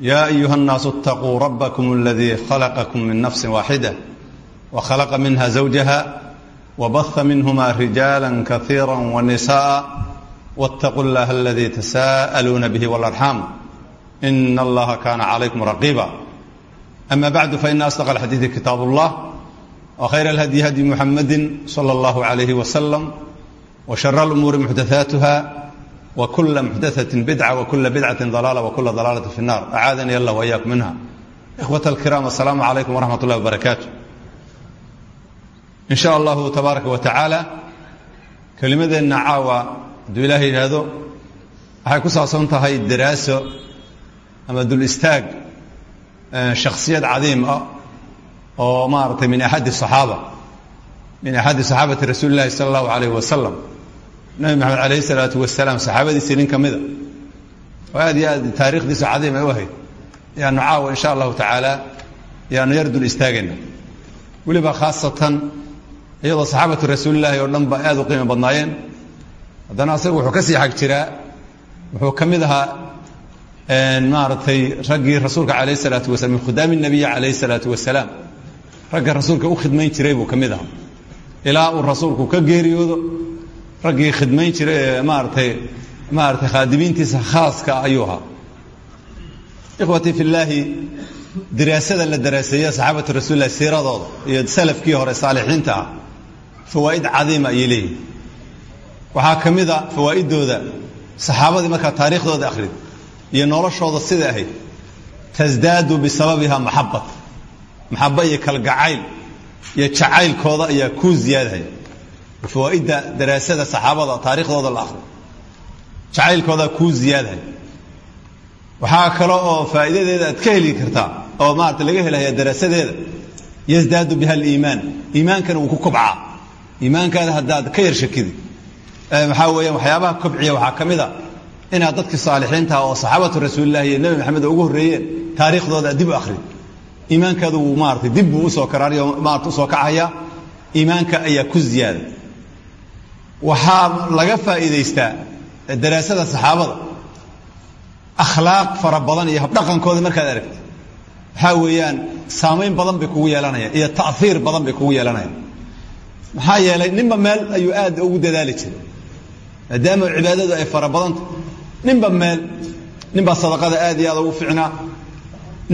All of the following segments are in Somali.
يا أيها الناس اتقوا ربكم الذي خلقكم من نفس واحدة وخلق منها زوجها وبث منهما رجالا كثيرا ونساء واتقوا الله الذي تساءلون به والأرحام إن الله كان عليكم رقيبا أما بعد فإن أصدق الحديث كتاب الله وخير الهدي هدي محمد صلى الله عليه وسلم وشر الأمور محدثاتها وكل محدثة بدعة وكل بدعة ضلالة وكل ضلالة في النار أعاذني الله وإياكم منها إخوة الكرام السلام عليكم ورحمة الله وبركاته إن شاء الله تبارك وتعالى كلمدنا عاوة hadduu ilaahay yidhaahdo waxay ku saabsan tahay daraaso ama dul istaag shakhsiyad cadiim ah oo maaragtay min axadi saxaaba min axadi saxaabati rasuuli llahi sala allahu alayh wasalam nabi maxamed alayh isalaatu wasalaam saxaabadiisii nin ka mida oo aad iyo aad taarikhdiisa cadiim ay u ahayd. Insha allahu tacaala yaanu yar dul istaagayna. Khaasatan iyadoo saxaabatu rasuulillahi oo dhan ba aad badnaayeen. Haddana asaga wuxuu ka sii xag jiraa. Wuxuu ka mid ahaa maaragtay raggii rasuulka alayh salaatu wasalam min khudaami nabiyi alayh salaatu wasalaam ragga rasuulka u khidmayn jiray buu ka ilaa uu rasuulku ka geeriyoodo raggii khidmayn jiray ee maaratay maaratay khaaska ayuu ahaa. Ikhwatii fi la daraaseeya saxaabatu rasuulillahi siiradooda iyo salafkii hore saalixiinta ah cadiima ayay leeyihiin waxaa ka mid a taariikhdooda akhrid iyo noloshooda sida ahayd tasdaadu bisababiha maxabat maxaba iyo kalgacayl iyo jacaylkooda ayaa kuu ziyaadahaya fawaa'idda daraasada saxaabada taariikhdooda la akhriyo jacaylkoodaa kuu ziyaadahaya waxaa kale oo faa'iidadeeda aad ka heli kartaa oo maarata laga helaya daraasadeeda. Yasdaadu biha aliimaan. Iimaankana wuu ku kobcaa. Iimaankaada haddaad ka yar shakidi. Maxaa weeyaan waxyaabaha kobciya waxaa ka mid a inaad dadkii saalixiintaha oo saxaabatu rasuulillahi iyo nebi maxamed ugu horreeyeen taariikhdooda aad dib u akhrid iimaankaadu wuu maaratay dib buu u soo karaariyo maarata u soo kacaya. Iimaanka ayaa ku ziyaada waxaa laga faa'iidaystaa daraasada saxaabada. Akhlaaq fara badan iyo habdhaqankooda markaad aragtid. Waxaa weeyaan saamayn badan bay kugu yeelanayaan iyo ta'hiir badan bay kugu yeelanayaan maxaa yeelay ninba meel ayuu aad ugu dadaali jiray. Maadaama cibaadadu ay fara badanta ninba meel ninbaa sadaqada aad iyo aad ugu ficnaa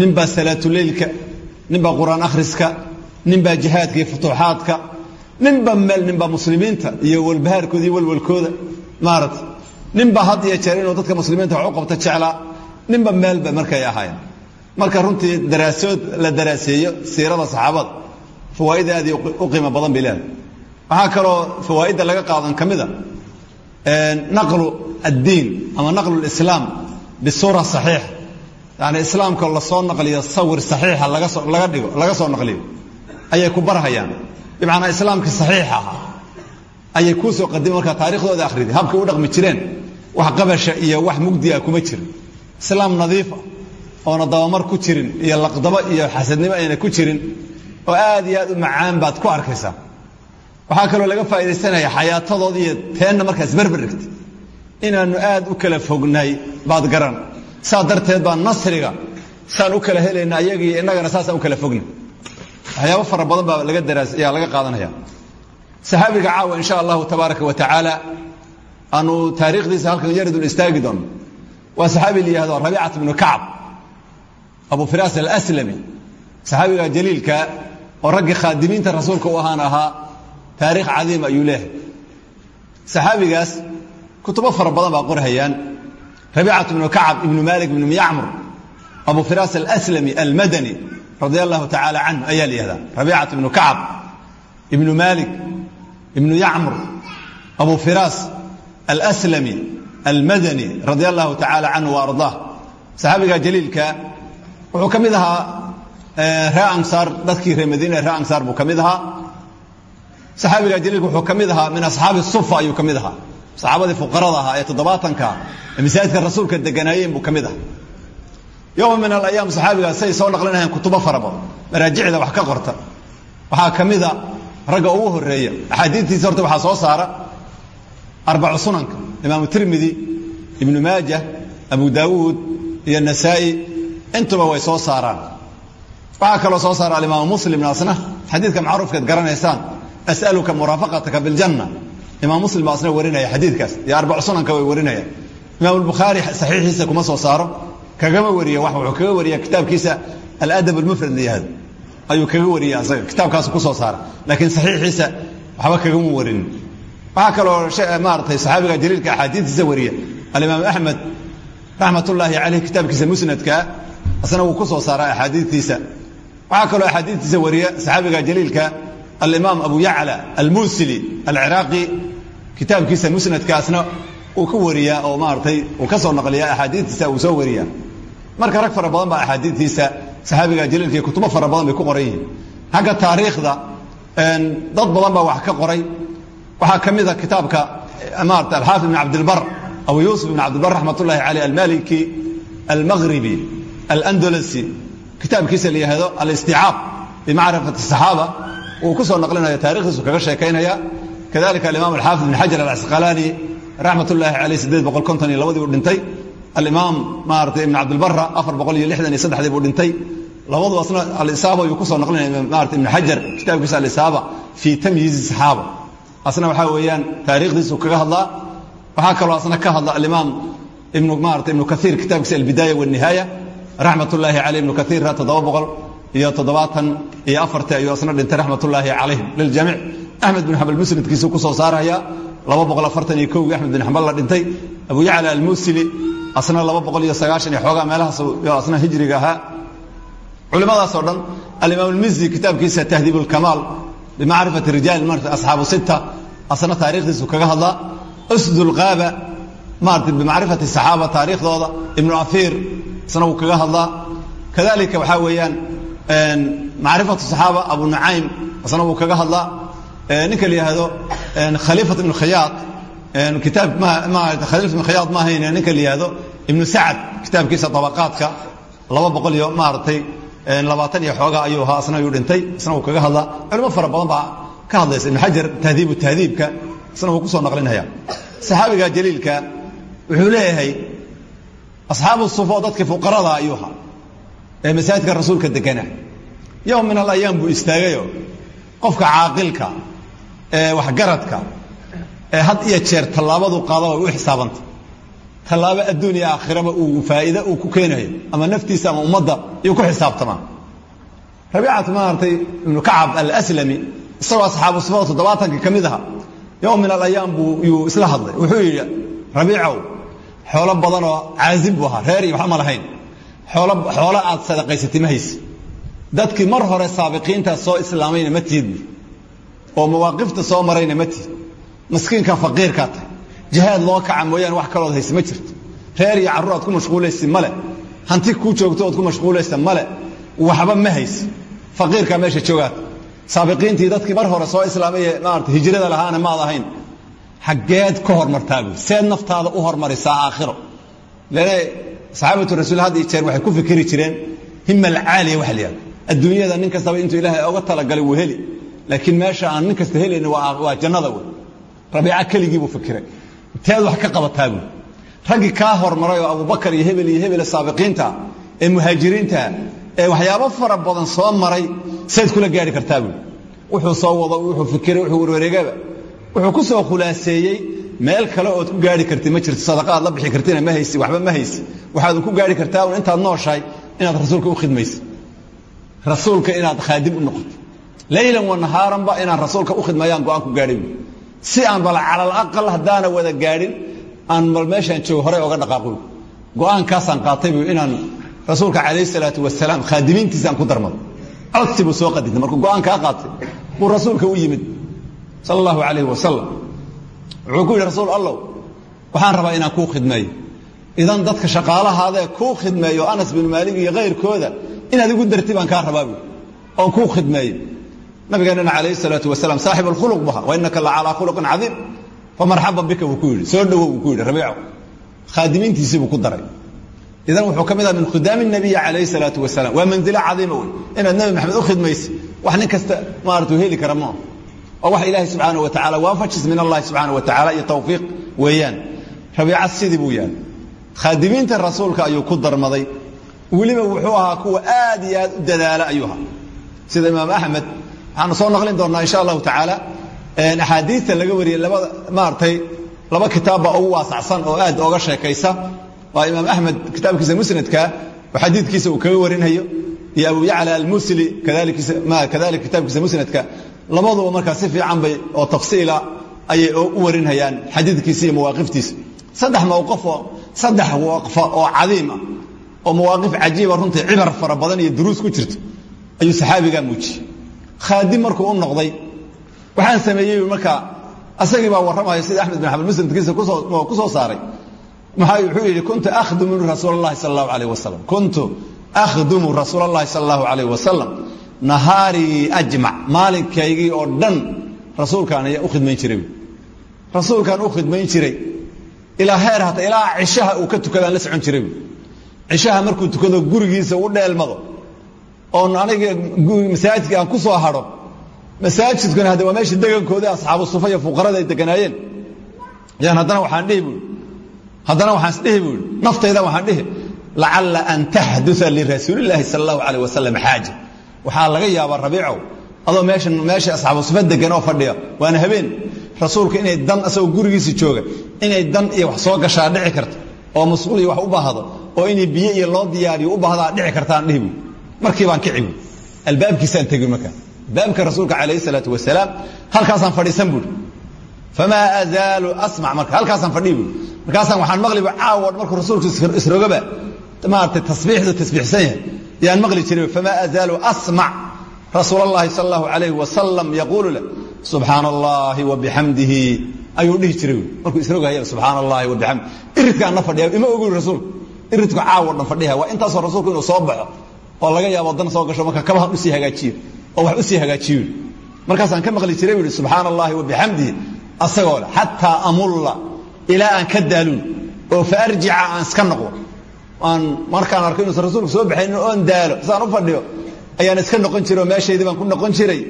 ninbaa salaatuleylka ninbaa qur'aan akhriska ninbaa jihaadka iyo futuuxaadka ninba meel ninbaa muslimiinta iyo walbahaarkooda iyo walwalkooda maarata ninbaa had iyo jeer inuu dadka muslimiinta wax u qabto jeclaa ninba meelba markay ahaayeen. Marka runtii daraasood la daraaseeyo siirada saxaabada fawaa'ida u qiimo badan bay waxaa kaloo fawaa'idda laga qaadan ka mida naqlu addiin ama naqlu lislaam bisuura saxiixa. Yani islaamka la soo naqliyo sawir saxiixa laga soo laga dhigo laga soo naqliyo ayay ku barhayaan bimacnaa islaamka saxiixa ahaa ayay kuu soo qadima markaa taarikhdooda akhridi habkay u dhaqmi jireen wax qabasha iyo wax mugdiga kuma jirin. Islaam nadiifa oona dabamar ku jirin iyo laqdabo iyo xasadnimo ayna ku jirin oo aad iyo aad u macaan baad ku arkaysaa. Waxaa kaloo laga faaidaysanaya xayaatadooda iyo teenna markaas berber dhigta inaanu aad u kala fognay baad garan. Saa darteed baa nasriga saan u kala helayna ayagii innagana saasaan u kala fogna waxyaabo fara badan baa laga daraas ayaa laga qaadanaya. Saxaabiga caawa insha allahu tabaaraka wa tacaala aanu taariikhdiisa halkan yaridun istaagi doono waa saxaabi la yihahdo rabiicat bnu abu firaas alaslami. Saxaabiga jaliilka oo raggii khaadimiinta rasuulka u ahaan ahaa taarikh cadiim ayuu leehay kutubo fara badan baa qorhayaan rabiicat ibnu kacab ibnu malik ibnu yacmur abu firaas alaslami almadani radia allahu tacaala canhu ayaa la yihahdaa rabiicat ibnu kacab ibnu malik ibnu yacmur abu firaas alslami almadani radia allahu tacaala canhu wa ardaah. Saxaabiga jaliilka wuxuu ka mid ahaa ree ansaar dadkii reer madiina ree ansaar buu ka mid ahaa. Saxaabiga jaliilka wuxuu ka mid ahaa min asxaabi sufa ayuu ka mid ahaa. Saxaabadii fuqarada ahaa ee toddobaatanka masaajidka rasuulka deganaayeen buu ka mid ahaa yowma min alayaam saxaabigaas say soo naqlinayaan kutubo fara badan maraajicda wax ka qorta waxaa ka mida ragga ugu horreeya axaadiidtiisa horta waxaa soo saara arbacu sunanka imaamu tirmidi ibnu maaja abu daawuud iyo nasaa'i intuba way soo saaraan waxaa kaloo soo saara alimaamu muslim asna xadiidka macruufkeed garanaysaan as'aluka muraafaqataka biljanna imaam muslim baa asna warinaya xadiidkaas iyo arbacu sunanka way warinayaan imaamu lbukhaari saxiixiisa kuma soo saaro kagama wariya wax wuxuu kaga wariya kitaabkiisa aladab almufrad la yihahdo. Ayuu kaga wariya asaga kitaabkaasu ku soo saara. Laakiin saxiixiisa waxba kagama warin. Waxaa kaloo maaratay saxaabiga jaliilka axaadiistiisa wariya. Alimaam axmed raxmat ullaahi caleyh kitaabkiisa musnadkaa asna wuu ku soo saaraa axaadiistiisa. Waxaa kaloo axaadiistiisa wariya saxaabiga jaliilka alimaam abu yacla almuusili alciraaqi. Kitaabkiisa musnadkaasna uu ka wariyaa oo maaratay uu ka soo naqliyaa axaadiistiisa uu soo wariyaa marka rag fara badan baa axaadiistiisa saxaabiga jaliilka kutubo fara badan ku qoran yihiin. Xagga taariikhda dad badan baa wax ka qoray. Waxaa ka mida kitaabka maarata alxaafid ibn cabdilbar abu yuusuf ibn cabdilbar raxmat ullahi caleyh almaliki almaghribi alandalasi kitaabkiisa la yihahdo alisticaab bimacrifati asaxaaba uu ku soo naqlinaya taarikhdiisu kaga sheekaynaya. Kadalika alimaam alxaafid ibn xajar alcasqalaani raxmat ullaahi caleyh sideed boqol konton iyo dhintay alimaam maarata ibn cabdilbara afar boqol iyo lixdan iyo saddexdii buu dhintay. Labadu asna alisaaba ayuu ku soo naqlinaya maarata ibn xajar kitaabkiisa alisaaba fii tamyiizi saxaaba asna waxaa weeyaan taariikhdiisu kaga hadlaa. Waxaa kaloo asna ka hadla alimaam ibnu maarata ibnu kaiir kitaabkiisa albidaaya wanihaaya raxmat ullaahi caleyh ibnu kaiira toddoba boqol iyo toddobaatan iyo afartii ayuu asna dhintay raxmat ullaahi calayhim liljamiic axmed bin xambal musnadkiisuu ku soo saaraya laba boqol afartan iyo kowgii axmed bin xambal la dhintay. Abu yacla almuusili asna laba boqol iyo sagaashan iyo xoogaa meelahaas asna hijriga ahaa. Culimadaasoo dhan alimaam almizi kitaabkiisa tahdiib lkamaal bimacrifati rijaal marata asxaabu sita asna taarikhdiisu kaga hadlaa. Usd lqaaba maarata bimacrifati saxaaba taariikhdooda ibnu ahiir isna wuu kaga hadlaa. Kadalika waxaa weeyaan macrifatu saxaaba abu nucaym isna wuu kaga hadlaa. Ninka la yihahdo khaliifat ibnu khiyaad kitaab khaliifat ibnu khiyaad ma ahayn ninka la ibnu sacad kitaabkiisa tabaqaadka laba boqol iyo maaragtay labaatan iyo xoogaa ayuu ahaa isna ayuu dhintay isna wuu kaga hadlaa. Culimo fara badan baa ka hadlaysa ibnu xajar tahdiibu tahdiibka isna wuu ku soo naqlinaya. Saxaabiga jaliilka wuxuu leeyahay asxaabu sufo dadkii fuqarada ayuu ahaa ee masaajidka rasuulka degana yowm min alayaam buu istaagayo. Qofka caaqilka ee waxgaradka ee had iyo jeer tallaabadu qaada way u xisaabanta tallaabo adduun iyo aakhiraba uu faa'iide uu ku keenayo. Ama naftiisa ama ummadda iyuu ku xisaabtamaa rabiicat maaragtay ibnu kacab alaslami isagoo asxaabu sufada toddobaatankii ka mid aha yowm min alayaam buu yuu isla hadlay. Wuxuu yidhi rabiicow xoolo badanoo caazim buu ahaa reer iyo waxba ma lahayn. Xoolo aad sadaqaysatay ma haysi. Dadkii mar hore saabiqiintaas soo islaamayna ma tihid oo mawaaqifta soo marayna ma tihid maskiinka faqiirkaa tahay jihaad loo kaca mooyaane wax kalood hayse ma jirto. Reer iyo carruur aad ku mashquulaysa male hanti kuu joogto ood ku mashquulaysa male waxba ma hayse faqiirkaa meesha joogaata saabiqiintii dadkii mar hore soo islaamay maarata hijrada lahaana maad ahayn. Xaggeed ka hormartaa seed naftaada u hormarisaa aakhiro. Lane saxaabatu rasuul had jeer waxay ku fikiri jireen hima alcaaliya waxa la adduunyada nin kastaba intuu ilaahay oga talagalay wuu heli. Laakiin meesha aan nin kasta helayni waa jannada wey rabiica keligii buu fikiray teed wax ka qabataa buy raggii kaa hormaray oo abubakar iyo hebel iyo hebel saabiqiinta ee muhaajiriinta ee waxyaabo fara badan soo maray sayd kula gaari kartaa buy wuxuu soo wado wuxuu fikiray wuxuu warwareegaba wuxuu ku soo khulaaseeyey meel kale ood ku gaari karti ma jirto sadaqaad la bixi kartina ma haysi waxba ma haysi. Waxaad ku gaari kartaa un intaad nooshahay inaad rasuulka u khidmayso rasuulka inaad khaadim u noqoto laylan wa nahaaranba inaan rasuulka u khidmayaan go'aan ku si aan bal calal aqal haddaana wada gaadhin aan bal meeshaan joogo horey oga dhaqaaqo. Go'aankaasaan qaatay bu inaan rasuulka calayhi salaatu wasalaam khaadimiintiisaan ku darmado codsi soo qadintay markuu go'aan kaa qaatay buu rasuulka u yimid sala allahu calayhi wasalam wuxuu ku yidhi rasuul allow waxaan rabaa inaan kuu khidmeeyo idan dadka shaqaalahaadee kuu khidmeeyo anas binu maalig iyo kayrkooda inaad igu darti baan kaa rabaa buui oon kuu nabigeenana calayhi salaatu wasalaam saaxib alkhuluq bu wa innaka la calaa khuluqin cadiim. Famarxaban bika buu soo dhowow buu ku buu ku daray. Idan wuxuu ka min khudaami nabiyi calayhi salaatu wasalaam. Waa manzilo cadiima wey inaad nabi maxamed u khidmaysa wax nin kasta maaratu heli kara oo wax ilaahay subxaana wa tacala waafajis min allahi subxaana wa tacala iyo tawfiiq weeyaan. Rabiica sidii buu yahay khaadimiinta rasuulka ayuu ku darmaday. Weliba wuxuu ahaa kuwa aad iyo aad dadaala ayuu sida imaam axmed waxaanu soo naqlin doonnaa insha allahu tacaala. Axaadiista laga wariyey labada maaragtay laba kitaabba ugu waasacsan oo aad ooga sheekaysa. Waa imaam axmed kitaabkiisa musnadka oo xadiidkiisa uu kaga warinhayo iyo abu yacla almusli kadalika kitaabkiisa musnadka. Labaduba markaa si fiican bay oo tafsiila ayay u warinhayaan xadiidkiisa iyo mawaaqiftiisa saddex mawqifoo saddex waqfa oo cadiim ah oo mawaaqif cajiiba runtii cibar fara iyo duruus ku jirto ayuu saxaabigaa muujiyey khaadim markuu u noqday waxaan sameeyey markaa asagii baa warramaya sida axmed bin xambal musnadkiisa ku soo saaray wuxuu yidhi kuntu akhdumu rasuul اllahi sal اllahu alayh wasalam kuntu akhdumu rasuul اllahi sal اllahu alayh wasalam nahaarii ajmac maalinkaygii oo dhan rasuulkaan ayaa u khidmayn jiray rasuulkaan u khidmayn jiray ilaa heer hata ilaa cishaha uu ka tukadaan la socon jiray cishaha markuu tukado gurigiisa u dheelmado oon aniga masaajidka aan ku soo hadho masaajidkuna hadde waa meesha degankoodii asxaabu sufa iyo ay deganaayeen. Yaan haddana waxaan dhihi buui waxaan isdhihi naftayda waxaan dhihi lacalla an taxdua lirasuulillaahi sala allahu calayh wasalam xaaja. Waxaa laga yaabaa rabiicow adoo meesha meesha asxaabu sufa degan oo fadhiya waana habeen. Rasuulka inay dan asagoo gurigiisa jooga inay dan iyo wax soo gashaa dhici karto oo masquul iyo wax u baahdo oo inay biyo iyo loo diyaariyo u baahdaa dhici kartaan dhihi markii baan kici buui albaabkiisaan tegi markaa baabka rasuulka calayhi salaatu wasalaam halkaasaan fadhiisan buui famaa azaalu asmac marka halkaasaan fadhiyi buui waxaan maqliba caawa markuu rasuulku isrogaba. Maarata tasbiixdu tasbiixsan yaan maqli jiray famaa azaalu asmac. Rasuul allahi sal allahu alayhi wasalam yaquulu leh wa bixamdihi ayuu dhihi jiray markuu isrogahaya subxaana allahi wa bixamdi iridkaan na fadhiya ima ogi rasuulku. Iridku caawa dhan fadhiha waa intaasoo rasuulku soo baxo oo laga yaabo dan soo gasho marka kabahan u sii hagaajiyo oo wax u sii hagaajiyo. Markaasaan ka maqli jiray bu ihi subxaana allahi wa bixamdihi asagoo leh xataa amulla ilaa aan ka oo fa arjica aan iska aan markaan arko inuusan rasuulku soo baxaynin oon daalo saan u fadhiyo ayaan iska noqon jiray oo baan ku noqon jiray.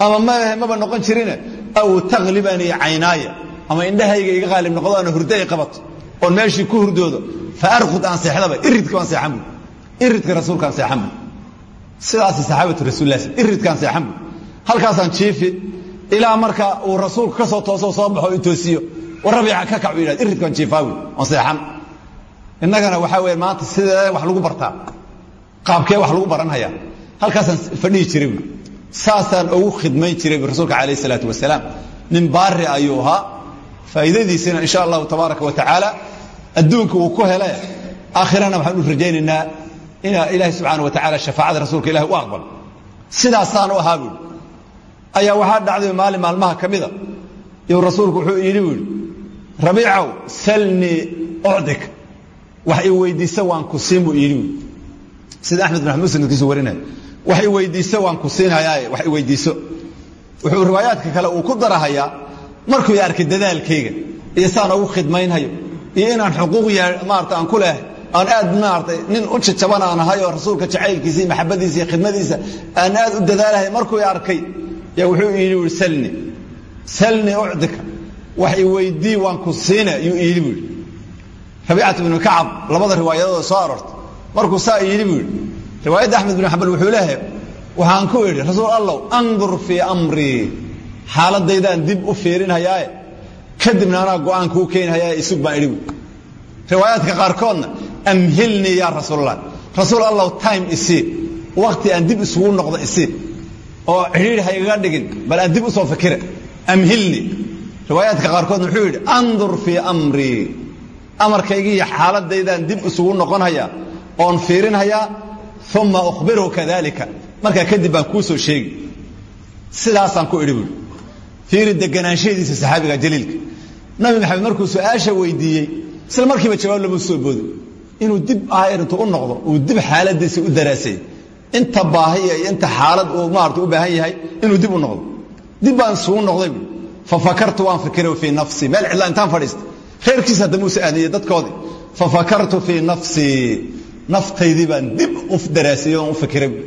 Ama mahe maba noqon jirine? Aw taklibanii caynaaya ama indhahayga iga qaalib noqdo ana hurdo ay qabato oon meeshii ku hurdoodo fa arqud aan seexdaba iridka baan seexan iridka rasuulkaan seexan bu sidaasi saxaabatu rasulilah iridkaan seexan bu halkaasaan jiifi ilaa marka uu rasuulku ka soo tooso soo baxo toosiyo. War rabiica ka kac yidhahd iridkaan jiifaawi oon seexan innagana waxaa weeye maanta sidee wax lagu bartaa qaabkee wax lagu baranhayaa. Halkaasaan fadhihi jiray buui saasaan ugu khidmayn jiray bu rasuulka calayh isalaatu wasalaam. Nin baari ayuu ahaa. Faa'iidadiisina insha allahu tabaaraka wa tacaala adduunka uu ku hele aakhirana waxaan u rajaynaynaa ina ilaahay subxaana wa tacala shafaacada rasuulka ilahi u aqbalo sidaasaan u ahaa buui ayaa waxaa dhacday maalin maalmaha ka mida. Iyuu rasuulku wuxuu yidhi buuhi rabiicow salnii ucdik. Wax i weydiisa waan ku siin buu yidhi buui sida axmed bin musnadkiisu warinaya wax i weydiiso waan ku siinayaaye wax i weydiiso. Wuxuu riwaayaadka kale uu ku darahayaa markuu i arkay dadaalkayga iyo saan ugu khidmaynhayo iyo inaan xuquuq maarata aan ku lehay aan aad maarata nin u jajaban aan ahay oo rasuulka jacaylkiisa maxabadiisa iyo khidmadiisa aan aad u dadaalahay markuu arkay yaa wuxuu yidhi ui salni salni ucdika wax waan ku siina yuu yidhi buu yidhi rabiicat binu labada riwaayadood soo aroortay markuu saa yidhi buu yidhi riwaayadda axmed bin xambal wuxuu leeyahay waxaan ku idhi rasuul allow andur fii amrii xaaladaydaan dib u fiirinhayaaye kadibna anaa go'aan kuu keenihayaaye isug baan idhi buui riwaayaadka qaarkoodna amhilnii yaa rasuulallah rasuul allow time isii wakti aan dib isugu noqdo isii oo cidhiidhi ha igaga dhigin bal aan dib u soo fikira amhilnii riwaayaadka qaarkoodna wuxuu yidhi andur fii amrii amarkaygii iyo xaaladaydaan dib isugu noqonhayaa oon fiirinhayaa uma ukhbirhu kadalika markaa kadib baan kuu soo sheegi. Sidaasaan ku idhi buui fiiri deganaanshahiisa saxaabiga jaliilka. Nabi maxamed markuu su'aasha weydiiyey isla markiiba jawaab lama soo boodo inuu dib intuu u noqdo uu dib xaaladiisa u daraasay. Inta baahiya iyo inta xaalad uu maarata u baahan yahay inuu dib u noqdo. Dib baan isugu noqday. Buui fafakartu waan fikiray fii nafsii meel cidla intaan fadhiistay reerkiisa hadda muuse aadiyey dadkoodii fafakartu fii nafsii naftaydii baan dib u daraasiyey oon u fikiray. Buui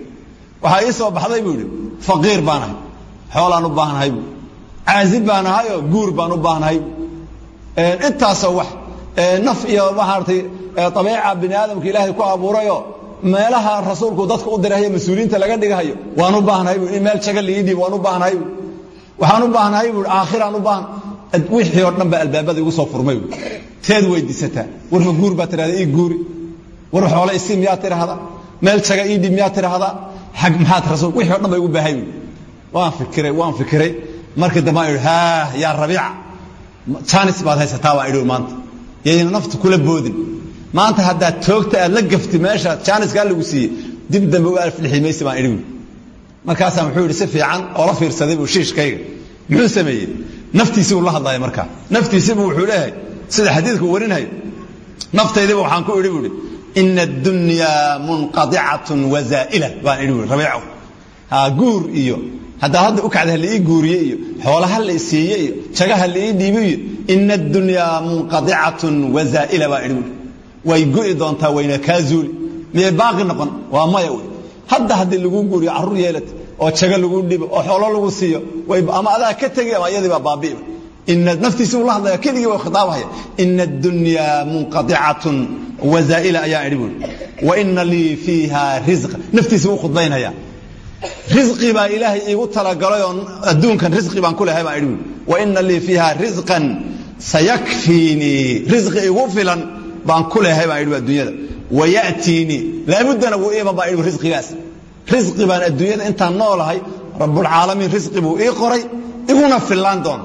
waxaa ii soo baxday buu ihi faqiir baan ahay. Xoolaan u baahanahay buui caazib baan ahayoo guur baan u baahanahay intaasoo wax naf iyo maaragtay abeeca bini aadamka ilaahay ku abuurayoo meelaha rasuulku dadka u dirahayo mas'uuliyiinta laga dhigahayo waan u baahnahay in meel jaga lii dhiib waan u baahnahay waxaan u baahnahay bu aakhiraan u baahan. Wixii oo dhan ba albaabada igu soo furmay bu teed weydiisataa warma guur baa tidhahda ii guuri. War xoole isii miyaa tidhaahda meel jaga ii dhiib miyaa tidhaahda xag maxaad rasuul wixii o dhan ba baahay waan fikiray waan fikiray. Markii dambe aan idhi haah yaa baad haysataa baan idhi maanta yayna naftu kula boodin. Maanta haddaad toogta aad la gafti meesha jaaniskaa lagu siiyey dib dambe u alflixi mayse baan idhi markaasaa muxuu yidhi si fiican oo la fiirsaday buu shiishkayga. Muxuu sameeyey. Naftiisii buu la hadlaya markaa. Naftiisiibuu wuxuu leeyahay sida xadiidku warinayo naftaydiiba waxaan ku idhi buu ihi ina addunyaa munqadicatun wazaa'ila baan idhi bui rabiicow. Guur iyo haddaa hadda u kacda ha laii guuriye iyo xoolaha la isiiye iyo jagaha laii dhiibi iyo ina addunyaa munqadicatun wazaa'ila bui way go'i doontaa wayna kaa zuuli. Miyay baaqi noqon? Waa maya hadda haddii lagu guuriyo carruur yeelata oo jago lagu dhibo oo xoolo lagu siiyo ama adaa ka tegi ama iyadii baa baabi'iba. Naftiisi uu la hadlaya keligii waa khitaabahaya ina addunyaa munqadicatun wazaa'ila ayaan idhi buuri wa ina lii fiiha risqa naftiisi wuu khudbaynaya risqi baa ilaahay iigu talagalay oo adduunkan. Risqi baan ku lehay baan idhi. Buuri wa ina lii fiiha risqan sayakfiinii risqi igu filan baan ku lehay baan idhi adduunyada. Wayatiinii laabuddana wuu iiman baan idhi risqigaas risqi baan adduunyada intaan noolahay rabbulcaalamiin risqi buu ii qoray. Iguna fillaan doona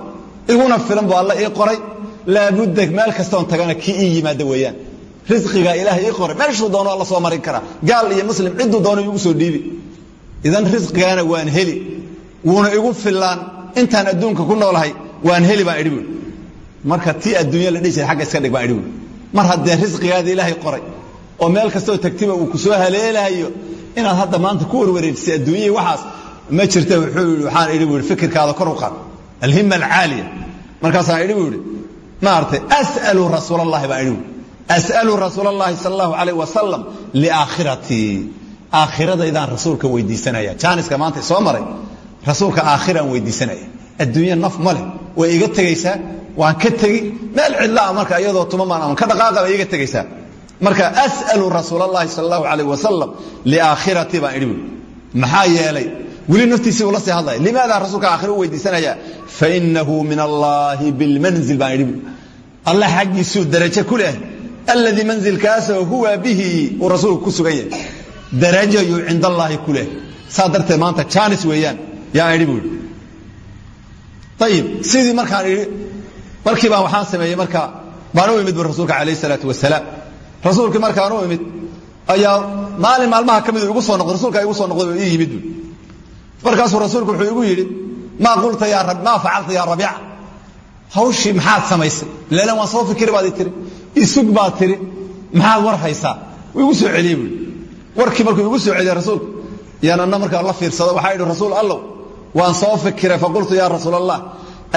iguna filan buu alla ii qoray. Laabudda meel kastoon tagana kii ii yimaada weeyaan. Risqigaa ilaahay ii qoray. Meeshuu doono alla soo marin karaa. Gaal iyo muslim cidduu doono igu soo dhiibi idan risqigaana waan heli. Wuuna igu fillaan. Intaan adduunka ku noolahay waan heli baan idhi marka tii adduunya la dhihi agga iska dhig idhi buui mar haddee risqigaada ilaahay qoray oo meel kastoo tagtiba uu ku soo haleelahayo inaad hadda maanta ku warwareejisay adduunyahii waxaas ma jirta wuxuu yidhi waxaan idhi buui fikirkaada kor u qaad. Alhima alcaaliya. Markaasaan idhi yidhi maaragtay as'alu rasuul baan idhi as'alu rasuul allahi allahu calayh wasalam liaakhiratii aakhiradaydaan rasuulka weydiisanaya. Jaaniska maanta soo maray rasuulka aakhiraan weydiisanaya. Adduunya naf ma way iga tegaysaa waan ka tegi meel cidlaa marka iyadoo tumamaan ama ka dhaqaaqa iga tegaysaa. Marka as'alu rasuul allahi sala allahu calayh wasalam liaakhiratii baan idhi maxaa yeelay? Weli naftiisii uu la sii hadlaya. Limaadaa rasuulka aakhira u weydiisanaya? Fainahu min allaahi bilmanzil baan idhi alla xaggiisuu darajo ku leh. Alladii manzilkaasoo huwa bihi uu rasuulku ku darajayuu cind allaahi ku leh. Saa darteed maanta jaanis weeyaan. Yaa idhi buui ayib sidii markaan idhi markii baan waxaan sameeyey marka baan u imid bu rasuulka calayh isalaatu wasalaam rasuulkii markaan u imid ayaa maalin maalmaha ka mid igu soo noqday rasuulka igu soo noqday oo ii yimid buui markaasuu rasuulku wuxuu igu yidhi maa qulta yaa maa facalta yaa rabiica? Hawshii maxaad samaysay leelan waan soo fikiri baad i tiri isug baad tiri maxaad war haysaa igu soo celiyey buui warkii markuu igu soo celiyey rasuulku yaan anna markaa la fiirsado waxaa idhi rasuul allow waan soo fikiray faqultu yaa rasuul allah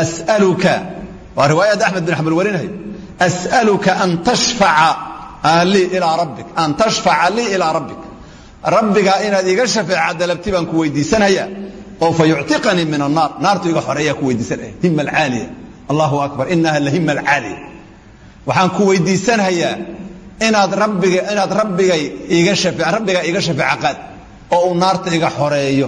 as'aluka waa riwaayadda axmed bin xambal warinayo as'aluka an tashfaca lii ilaa rabbik an tashfaca lii ilaa rabbik rabbigaa inaad iga shafeeca dalabti baan ku weydiisanaya oo fa yuctiqanii min annaar naartu iga xoreeyaa ku weydiisanaya hima alcaaliya allahu akbar inaha lahima alcaaliya. Waxaan ku weydiisanhayaa inaad rabbiga inaad rabbigay iga shafe rabbigaa iga shafeeca qaad oo uu naarta iga xoreeyo.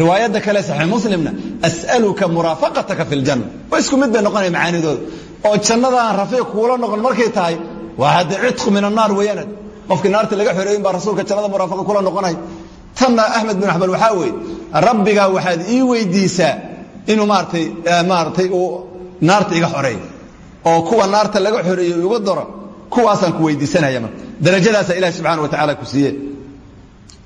Riwaayadda kale saxiix muslimna as'aluka muraafaqataka fi ljanna waa isku mid bay noqonaya macaanidooda oo jannadaan rafiiq kuula noqon markay tahay waa hadde cidqu min annaar weeyaan qofkii naarta laga xoreeyin baa rasuulka jannada muraafaqa kula noqonay. Tanna axmed bin axbal waxaa weeye rabbigaa waxaad ii weydiisaa inuu maaratay maaratay uu naarta iga xoreeyo. Oo kuwa naarta laga xoreeyo igu daro kuwaasaan ku weydiisanaya marka darajadaasa ilahi subxana wa tacala ku siiye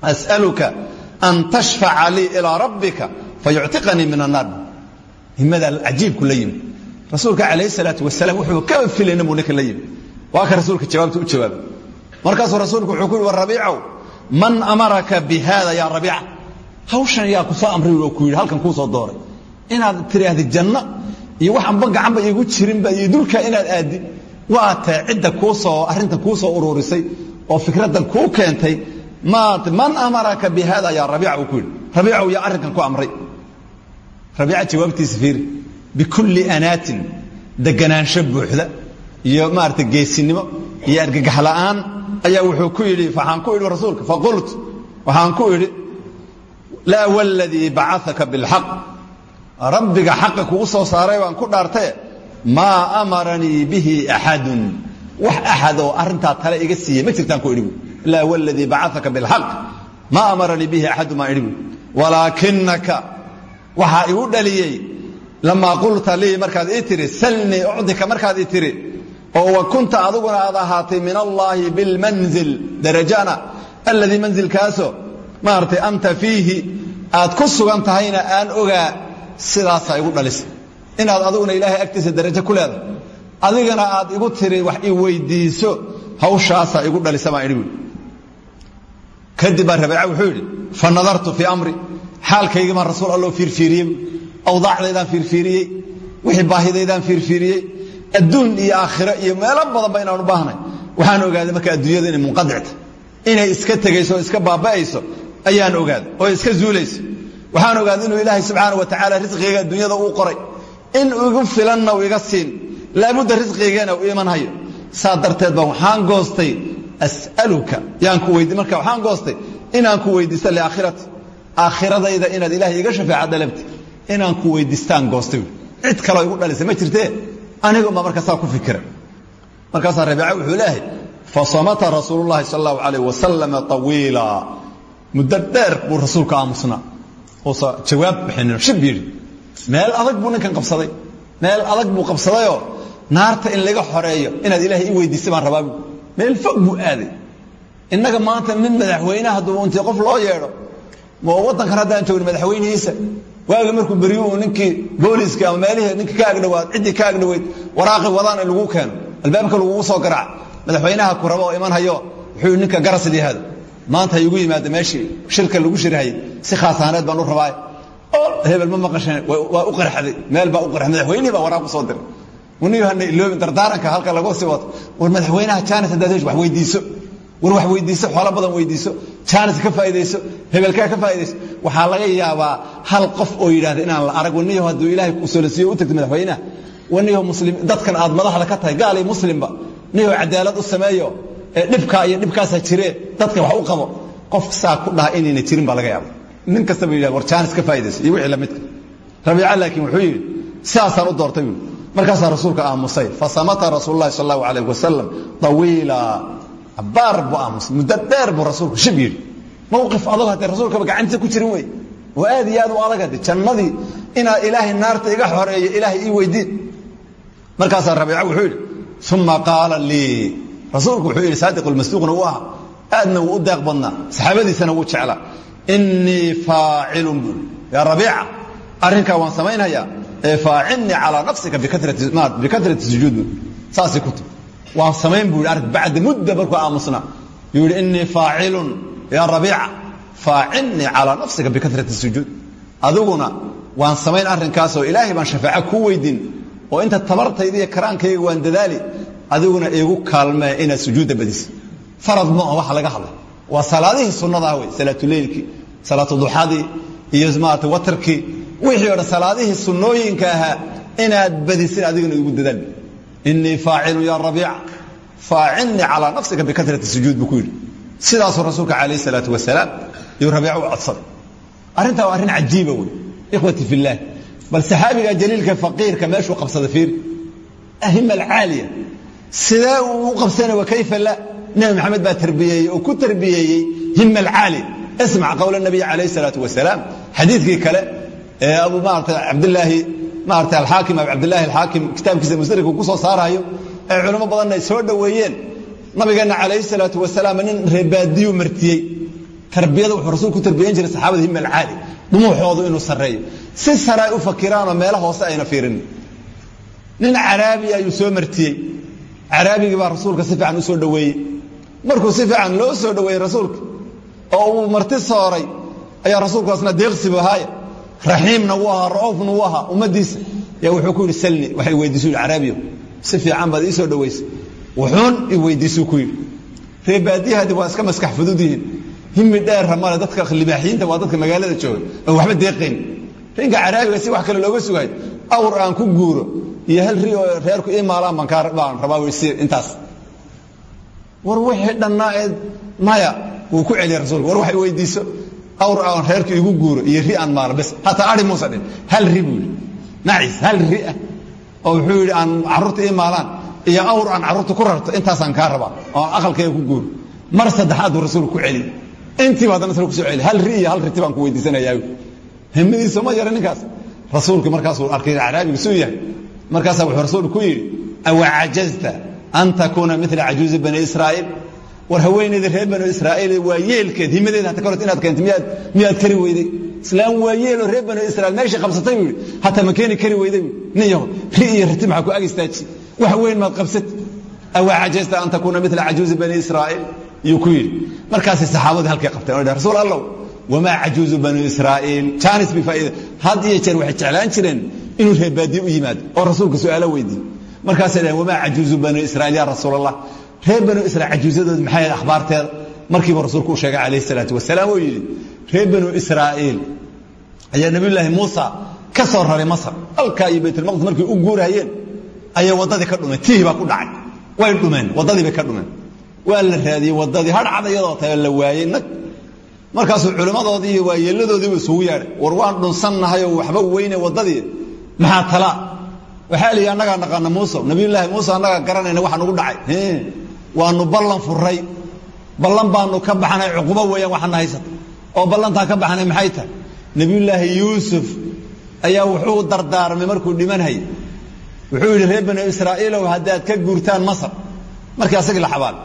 as'aluka an tashfaca lii ilaa rabbika fayuctiqanii min annaar himadaa cajiibku la yimi rasuulka calayh salaatu wasalaam wuxuu ka filayna buu ninka la waa ka rasuulka jawaabta u jawaabay. Markaasuu rasuulku wuxuu ku yidhi war man amaraka bi haada yaa rabiica? Hawshan yaa ku soo amray ku yidhi halkan kuu soo dooray. Inaad tiraahdi janno iyo wax anba gacanba iigu jirinba iyo dulka inaad aadi waa tae cidda kuu soo arrintan kuu soo ururisay oo fikraddan kuu keentay man amaraka bi yaa rabiica? uu ku yidhi. Rabiicow ku amray. Rabiica jawaabtiisa fiiri. Bikulli anaatin deganaansho buuxda iyo maarata geesinimo iyo argagax ayaa wuxuu ku yidhi waxaan ku idhi rasuulka faqult waxaan ku idhi laa waladii bacaaka bilxaq. Rabbiga xaqa kugu soo saaray baan ku dhaartaye maa amaranii bihi axadun wax axad oo arrintaa tale iga siiyey ma jirtaan ku idhi bu laa waladii bacaaka bilxaq maa amaranii bihi axadun baan idhi bu walaakinaka waxaa igu dhaliyey lamaa qulta lii markaad ii tiri salnii ucdika markaad ii tiri oo wa kunta aduguna aad ahaatay min allaahi bilmanzil darajana alladii manzilkaasoo maaragtay anta fiihi aad ku sugan tahayna aan ogaa sidaasaa igu dhalisa inaad adiguna ilaahay agtiisa darajo ku leedahay. Adigana aad igu tiri wax i weydiiso hawshaasaa igu dhalisa baan idhi kadib baa wuxuu yidhi fa nadartu fii amri xaalkaygii baan rasuul alloo fiirfiiriyey awdaacdaydaan fiirfiiriyey wixii baahidaydaan fiirfiiriyey adduun iyo aakhiro iyo meelo badanba inaanu baahnay. Waxaan ogaaday marka adduunyada inay munqadicta inay iska tegayso iska baaba'ayso ayaan ogaaday oo iska zuulayso waxaan ogaaday inuu ilaahay subxaana wa tacaala risqigayga adduunyada uu qoray in igu filanna uu iga siin laabudda risqigeena uu iman hayo. Saa darteed baan waxaan goostay as'aluka yaan ku weydi marka waxaan goostay inaan ku weydiisto liaakhirati aakhiradayda inaad ilaahay iga shafeeca dalabti inaan ku weydiistaan goostay. Cid kaloo igu dhalisa ma jirtee? Aniguba markaasaa ku fikira markaasaa rabiica wuxuu leeyahay fasamata rasuulu llahi sal allahu alayh wasalama tawiila. Muddo dheer buu rasuulka aamusnaa. Uusa jawaab bixinin shib yidhi meel adag buu ninkan qabsaday. Meel adag buu qabsadayoo naarta in laga xoreeyo inaad ilaahay i weydiisay baan rabaa meel fog buu aaday. Innaga maanta nin madaxweyne hadduu intii qof loo yeedho waddankan haddaan joogin madaxweynihiisa waaga markuu beryu uu ninkii booliiska ama meelihii ninkii ka agdhawaad ciddii ka agdhaweyd waraaqi wadaan in lagu keeno. Albaabka lagugu soo garaac. Madaxweynaha ku rabo oo iman hayo wuxuu ninka garasid yahada maanta ha igu yimaada meeshii shirka lagu shirhayay si khaasaaneed baan u rabaaye oo hebel ma maqasheen waa u qarxaday meel baa u qarxay madaxweynihii baa waraaq soo diray. Waniyo hana iloobin dardaaranka halka lagu sii wato war madaxweynaha jaanis haddaad wax weydiiso. War wax weydiiso xoolo badan weydiiso. Jaanis ka faa'idayso hebelkaa ka faa'idayso. Waxaa laga yaabaa hal qof oo yidhahda inaan la arag waniyo hadduu ilaahay kusolasiiyo u tagto madaxweynaha. Waniyo muslim dadkan aad madaxda ka tahay gaal muslimba. Niyo cadaalad u sameeyo ee dhibkaa iyo dhibkaasa jiree dadka wax u qabo. Qof saa ku dhaha inayna jirin baa laga yaaba nin kastaba yidhahda war jaanis ka faa'idayso iyo wixii lamidka rabiica laakiin wuxuu yidhi sidaasaan u doortay buui markaasaa rasuulka aamusay fasamata rasuul lahi sal allahu alayh wasalam tawiila. Baar buu aamusay muddo dheer buu rasuulku shib yidhi. Mawqif adag haddee rasuulkaba gacantiisa ku jirin wey oo aad iyo aad u adag hadde jannadii inaa ilaahay naarta iga xoreeyo ilaahay ii weydiin. Markaasaa rabiica wuxuu yidhi uma qaala lii. Rasuulku wuxuu yidhi saadiqulmasduuqna uu ahaa. Aadna wuu u deeq badnaa. Saxaabadiisana wuu jeclaa innii faacilun buu yaa rabiica arrinkaa waan samaynhayaa ee faacilnii calaa nafsika bikatrati sujuud. Saasay ku tiri waan samayn buu arrin bacda mudda markuu aamusnaa yuu yidhi innii faacilun yaa rabiica faacilnii calaa nafsika bikatrati sujuud. Adiguna waan samayn arrinkaasoo ilaahay baan shafaaco kuu weydin. Oo inta tabartayda iyo karaankayga waan dadaali. Adiguna iigu kaalmee inaad sujuudda badisa farad maaha waxa laga hadlay waa salaadihii sunnadaa wey salaatuleylkii salaatu duxadii iyo maarata watarkii. Wixii o dhan sunnooyinka ahaa inaad badisin adiguna igu dadaal innii faacilun ya rabiica faacilnii calaa nafsika bikatrati sujuud buu ku yidhi. Sidaasuu rasuulka calayh salaatu wasalaam iyuu rabiica u codsaday arrintaa waa arrin cajiiba wey ikhwati fi bal saxaabiga jaliilka faqiirka meeshuu qabsada fiiri. Ahima alcaaliya. Sidee uu u qabsana wa kayfa la nebi maxamed baa tarbiyeeyey oo ku tarbiyeeyey hima alcaaliya ismac qowla nabiy calayh salaatu wasalaam. Xadiidkii kale ee abu maarata cabdilaahi maarata alxaakim abu cabdillaahi alxaakim kitaabkiisa musnadka ku soo saarayo ee culimo badanna soo dhoweeyeen. Nabigeenna calayhi salaatu wasalaam nin reebaadiyu martiyey. Tarbiyada wuxuu rasuulku ku tarbiyan jiray saxaabada hima alcaali dhumuuxoodu inuu sarreeyo. Si sare ay u fakiraanoo meelo hoose ayna fiirin nin caraabi ayuu soo martiyey. Caraabigii baa rasuulka si fiican u dhoweeyey markuu si fiican loo soo dhoweeyey rasuulka oo uu marti sooray ayaa rasuulkaasna deeqsibu ahaaya raxiimna wuu ahaa ra'uufna wuu ahaa yaa wuxuu ku yidhi waxay weydiisu yidhi caraabiyo si fiican baad ii soo wuxuun i weydiisuu ku yidhi reebaadiyahadi waa iska maskax fudud yihiin himi dheerra male dadka libaaxiyiinta waa dadka magaalada jooga waxba deeqayn rinka caraabiga si wax kale looga sugayo awr aan ku guuro iyo hal ri reerku ii maalaan baan rabaa intaas war wixii dhannaa ee maya wuu ku celiyay rasuulku war waxay weydiiso awr aan reerku igu guuro iyo ri aan maalo bes hataa ari muusa hal ri buu hal ri ah. Oo wuxuu aan carruurta ii maalaan iyo awr aan carruurta ku rarto intaasaan kaa rabaa oo aan ku guuro. Mar saddexaad buu rasuulku ku celiyey intiiba haddana sal ku soo celiy hal ri hal riti baan ku weydiisanayaa himadiisa ma yara ninkaas. Rasuulku markaasuu arkay caraabigu suu yahay. Wuxuu rasuulku ku yidhi awa cajazta an takuuna mila cajuuzi bani israa'iil war haweenayda reer banu israa'iil waa yeelkeed himadeeda hata kalot inaad keento miyaad miyaad kari weyday islaam waa yeeloo reer banu israiil meeshay qabsatay buu ma keeni kari weyday nin yaho ri iyo riti maxaa ku ag wax weyn maad qabsat awa cajazta an takuuna mila cajuuzi bani israa'iil yuu ku yidhi halkay qabteen o rasuul allow wamaa cajuuzu banu israa'iil jaanis bifaa'ida had iyo jeer waxay jeclaan jireen inuu reebaadiye u yimaado oo rasuulka su'aalo weydiiye markaasay dhaheen wamaa cajuuzu banu israiil ya rasuul reer banu israiil cajuuzadooda maxay ahayd akhbaarteeda markiiba rasuulku sheegay calayhi salaatu wasalaam oo yidhi reer banu israa'iil ayaa nebiyullaahi muusa ka soo raray masar. Halkaa iyo baytulmaqdis markay u guurahayeen ayay waddadii ka dhumeen. Tiihi baa ku dhacay. Way dhumeen waddadii bay ka dhumeen. Waa la raadiyey waddadii hadhcad iyadoo tae la waayey nag. Markaasuu culimmadoodii iyo waayeeladoodiibu isugu yeedhay. War waan dhunsannahay oo waxba weyne waddadii. Maxaa talaa waxaa lihi annagaa naqaana muuse. Nabiyullaahi muuse annagaa garanayna waxa nugu dhacay. Waanu ballan furay. Ballan baanu ka baxnay cuqubo weeyaan waxaana haysata oo ballantaan ka baxnay maxay tahay? Nebiyullaahi yuusuf ayaa wuxuu dardaarmay markuu dhimanhay. Wuxuu yidhi reer banu israa'iilow haddaad ka guurtaan masar. Markii asagii la xabaal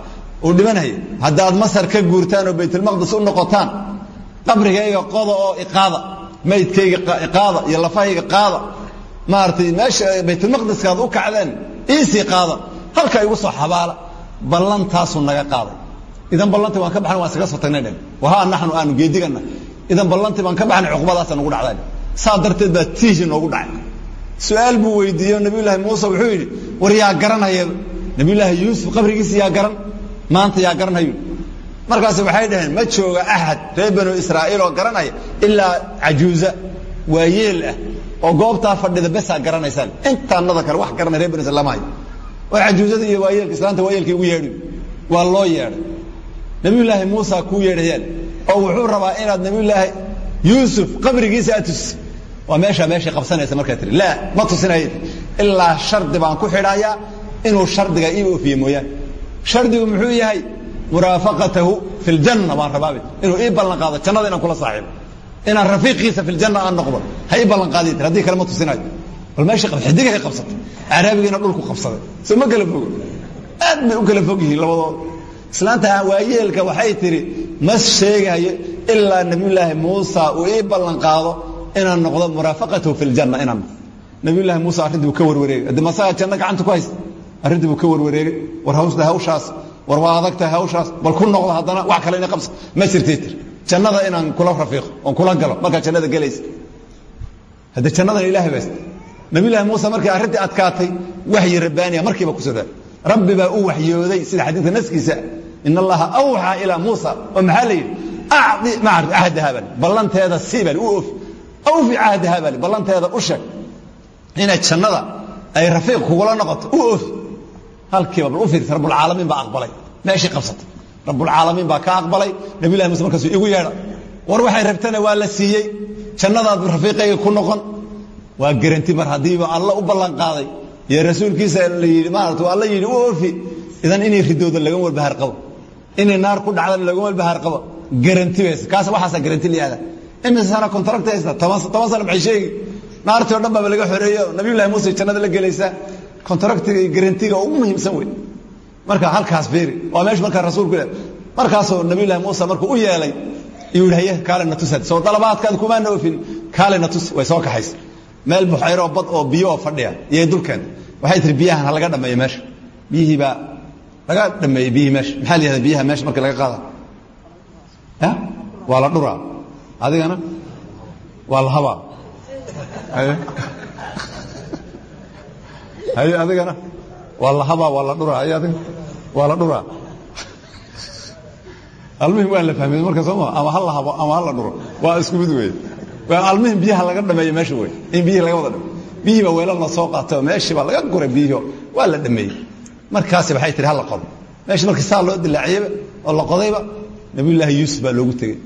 uu dhimanhay haddaad masar ka guurtaan oo baytulmaqdis u noqotaan qabrigayga qoda oo iqaada maydkayga iqaada iyo lafahayga qaada maaragtay meesha baytulmaqdiskaad u kacdeen iisii qaada halka igu soo xabaala ballantaasuu naga qaaday. Idan ballantii waan ka baxnay waan isaga soo tagnay dheh wahaa naxnu aanu geedigana idan ballantii baan ka baxnay cuqubadaasa nagu dhacday. Saa baa tiihi noogu dhacay. Su'aal buu weydiiye nabiyullaahi muuse wuxuu yidhi war yaa garanaya nabiyullaahi yuusuf qabrigiisa yaa garan maanta yaa garanhayu markaas waxay dhaheen ma jooga axad reer banu oo garanaya ilaa cajuuza waa yeel ah oo goobtaa fadhida besaa garanaysaan. Intaanada kale wax garanay reer banu israil lama hayo oo cajuuzada iyo waayeelka islaanta waayeelkay ugu yeedhi. Waa loo yeedhay. Nabiyullaahi muusa kuu yeedhayaan. Oo wuxuu rabaa inaad nabiyullaahi yuusuf qabrigiisa aad tusi. Waa meeshaa meeshay qabsanaysa markaa tiri. Laa ma tusinaya ilaa shardi baan ku xidhayaa inuu shardiga ii oofiye mooyaane. Shardigu muxuu yahay muraafaqatahu fi ljanna baan rabaabi inuu ii ballan qaado jannada inaan kula saaxiibo inaan rafiiqiisa fi ljanna aan noqdo ha ii ballan qaadi tir haddii kale ma tusinayo. Bal meesha xidigahay qabsatay. Caraabigiina dhulku qabsaday. Soo ma kala fogo. Aad bay u kala fog yihiin labadooda islaanta waayeelka waxay tidhi ma sheegayo ilaa nabiyullaahi muusa uu ii ballan qaado inaan noqdo muraafaqatahu fi ljanna inaan. Nabiyullaahi muusa arrintii buu ka warwareegay. Haddii masaga janno gacanta ku haysta arrintii buu ka warwareegay. War hawsda hawshaas war waa adag tahay hawshaas bal ku noqdo haddana wax kale ina qabsa. Ma jirtay tir jannada inaan kula rafiiqo oon kula galo markaa jannada gelaysa. Hadde jannadan ilaahay baa nabiyullaahi muusa markii arrintii adkaatay waxyi rabbaaniya markiiba ku sodaa rabbi baa u waxyooday sida xadiidka naskiisa in allaha awxaa ilaa muusa oo maxaa la yidhi? Acdi maarata cahdaha bali ballanteeda sii bali u oofi awfi cahdaha bali ballanteeda u sheeg inay jannada ay rafiiq kugula noqoto u oofi halkiiba bal u fiirsa rabbulcaalamiin baa aqbalay. Meeshii qabsatay rabbulcaalamiin baa ka aqbalay nabiyullahi muuse markaasuu igu yeedha. War waxay rabtana waa la siiyey jannadaad rafiiqayga ku noqon. Waa garanti mar haddiiba alla u ballan qaaday iyo rasuulkiisa la yidhi maarata alla yidhi u oofi idan inay ridooda laga walbahaar qabo inay naar ku dhacdan laga walbahaar qabo. Garanti bays kaas waxaasa garanti la yihahda imise sana contract haysta toban sana maxay sheegi naartii o dhan baaba laga xoreeyo nabiyullahi muuse jannada la gelaysaa contractiga iyo garantiga ugu muhiimsan wey marka halkaas beeri waa meesha markaa rasuulku le markaasoo nabiyullahi muuse markuu u yeelay iyuu yidhi haye kaale na tusad soo dalabaadkaad kumaana oofin kaale na tus way soo kaxaysa meel buxayroo bad oo biyo oo fadhiya iyay dulkeena waxay tihi biyahan ha laga dhameeyo meesha. Biyihii baa laga dhameeyey biyihii meesha. Maxaa la yihahda biyaha meesha marka laga qaada? Ya waa la dhuraa. Adigana? Waa la habaa. Haye adigana waa la habaa waa la dhuraa adiga waa la dhuraa. Almuhim waa la fahmay marka sooma ama ha la habo ama ha la dhuro. Waa isku mid weeye waa almuhim biyaha laga dhameeyo meesha wey in biyihii laga wada dhamo biyihii baa weelal la soo qaatay oo meeshii baa laga guray biyihi waa la dhameeyey. Markaasi waxay tihi ha la meesha markii saa loo dilaaciyeyba oo la qodayba nabiyullaahi yuusuf baa loogu tegey.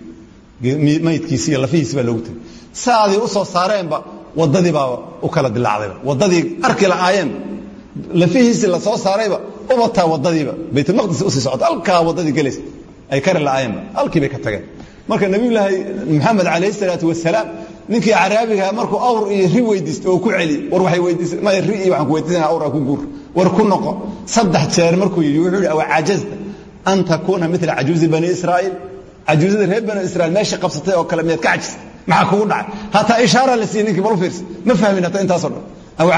Maydkiisi iyo lafihiisi baa loogu tegey. Saadii u saareenba waddadii baa u kala dilaacdayba. Waddadii arki la'aayeenba lafihiisii la soo saarayba ubataa waddadiiba. Baytulmaqdis u sii socota. Halkaa waddadii gelaysa ay kari la'aayeenba halkii bay ka tageen. Marka nabiyullaahi maxamed calayhi salaatu wasalaam ninkii caraabiga markuu awr iyo ri weydiistay oo ku celi war waxay weydiisay may ri iyo waxaan ku weydiisana awra ku guur. War ku noqo. Saddex jeer markuu yidhi wuxuu yidhi awa cajazta an takuuna mila cajuuzi bani israa'iil. Cajuuzada reer bani israiil meesha qabsatay oo kale miyaad ka cajistay? Maxaa kugu dhacay? Hataa ishaara la siiyey ninkii balu fiirsa ma fahmin hataa intaasoo dhan aw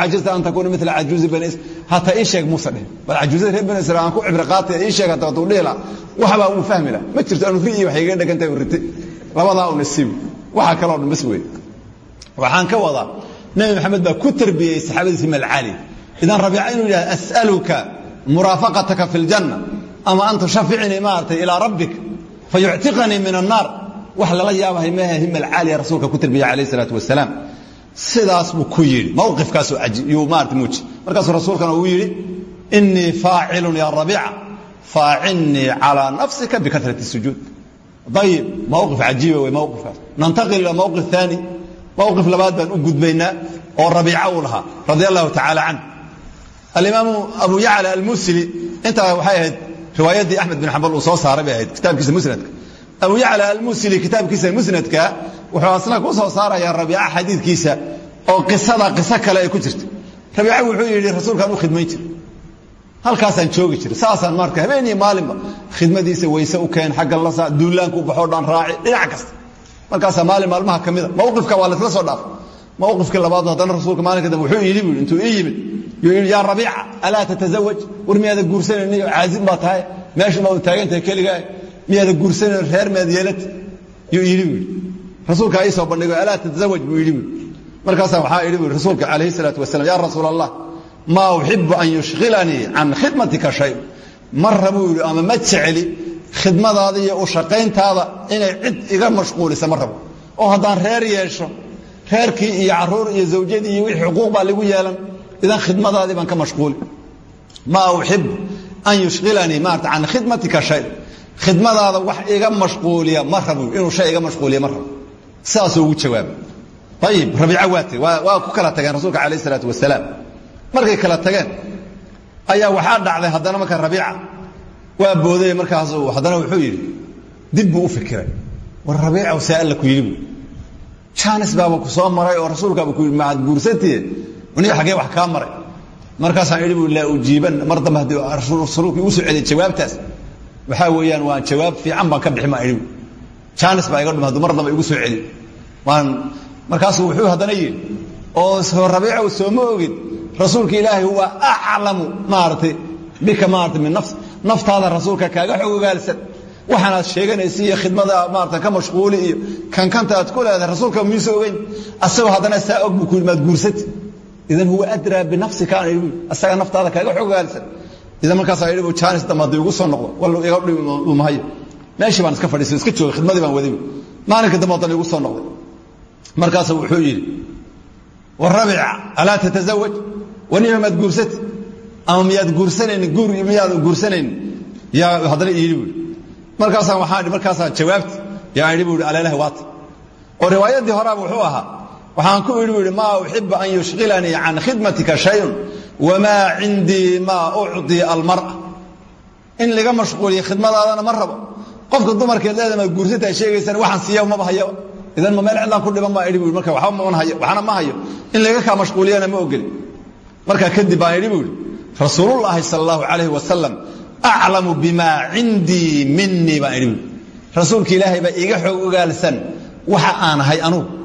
annaar wax lala yaabahay maaha himal caaliya rasuulka ku tarbiyey calayh isalaatu wasalaam sidaas buu ku yidhi. Mawqifkaasuu yuu maarata muuji markaasuu rasuulkana uu yidhi inii faacilun ya rabiica faacinnii calaa nafsika bikatrati sujuud. Ayib mawqif cajiiba wey mawqifkaas. Nantaqil ila mawqif aani mawqif labaad baan u gudbaynaa oo rabiica uu lahaa radia allahu tacaala canh. Alimaamu abu yacla almusli intaa waxay ahayd riwaayaddii axmed bin xambal uu soo saaray ahayd kitaabkiisa musnadka abu yacla almusli kitaabkiisa musnadka wuxuu asna ku soo saarayaa rabiica xadiidkiisa oo qisada qiso kale ay ku jirta rabiica wuxuu yidhi rasuulkaan u khidmayn jira halkaasaan joogi jira saasaan marka habeeniyo maalinba khidmadiisa weyse u keen xagga la duulaanku u baxoo dhan raaci dhinac kasta markaasaa maalin maalmaha ka mida waa laysla soo dhaafay mawqifkii labaad haddana rasuulka maalinka dambe wuxuu yidhi intuu ii yimid yuu yidhi yaa rabiica alaa tatazawaj war miyaada guursanayni caazib baa tahay meesha maa taagan tahay keligaa miyaada guursanayn reer miyaad yeelata yuu yidhi buu yidhi. Rasuulka ii soo bandhigo alaa tatazawaj buu yidhi buu markaasaa waxaa yidhi buu rasuulka calayhi salaatu wasalam yaa rasuula allah maa uxibu an yushghilanii can khidmatika shay. Ma rabuu yidhi ama ma jeceli khidmadaada iyo u shaqayntaada inay cid iga mashquulisa ma rabo oo haddaan reer yeesho reerkii iyo carruur iyo zawjadii iyo wixii xuquuq baa ligu yeelan idan khidmadaadii baan ka mashquuli maa uxibu an yushghilanii maarata can khidmatika shay khidmadaada wax iga mashquuliya ma rabo inuu shay iga mashquuliya ma rabo. Sidaasuu ugu jawaabay ayib rabiica waa ku kala tageen rasuulka calayh isalaatu wasalaam markay kala tageen ayaa waxaa dhacday haddana marka rabiica waa booday markaasu haddana wuxuu yidhi dib u fikiray. War rabiica see alla ku yidhi bu jaanis ku soo maray oo rasuulkaaba ku yidhi maad guursantiye aniga xaggee wax kaa maray. Markaasaan idhi bu laa ujiiban. Mar dambe haddii rasuulku igu soo celiyay jawaabtaas waxaa weeyaan waan jawaab fiican baan ka bixi maa idhi jaanis baa iga dhumay hadduu mar dambe igu soo celiy waan markaasuu wuxuu haddana yidhi oo soo rabiica sooma ogid rasuulka ilaahay huwa aclamu maaratay bika maarata min nafs naftaada rasuulka kaaga xog ogaalsan waxaanaad sheeganaysa iyo khidmada maarata ka mashquuli iyo kankanta aad ku leedahay rasuulka miise ogeyn. Asagoo haddana saa og buu ku yidhi maad guursati idan huwa adraa binafsika aan idhi asaga naftaada kaaga xog ogaalsan idan bu jaanis dambe haddii igu soo noqdo. Walla iga dhumahayo meeshii baan iska fadhiistay iska joogay khidmadii baan waday maalinka dambe haddana igu soo noqday. Markaasuu wuxuu yidhi warabica alaa tatazawaj wanima maad guursati ama miyaad guursanayni guur miyaad guursanayni yaa haddana iidhi buui markaasaan waxaan markaasaa jawaabti. Yaa idhi bu ihi aleelahi waata oo riwaayaddii horaaba wuxuu ahaa waxaan ku idhi bu ihi maa uxibu an yushghilanii can khidmatika shayun wamaa cindii maa ucطii almar'a. In laga mashquuliyo khidmadaadana ma rabo. Qofka dumarkeed leeda maad guursantahay sheegaysaan waxaan siiya maba hayaba idan ma meel ku dhiban baa idhi bu marka ma hayo waxna ma hayo. In laga kaa mashquuliyana ma ogeli markaa kadib baan idhi bu ihi rasuulullaahi sala allahu calayhi wasalam aclamu bimaa cindii minii baan idhi bu rasuulka iga xoog ogaalsan waxa aan ahay anugu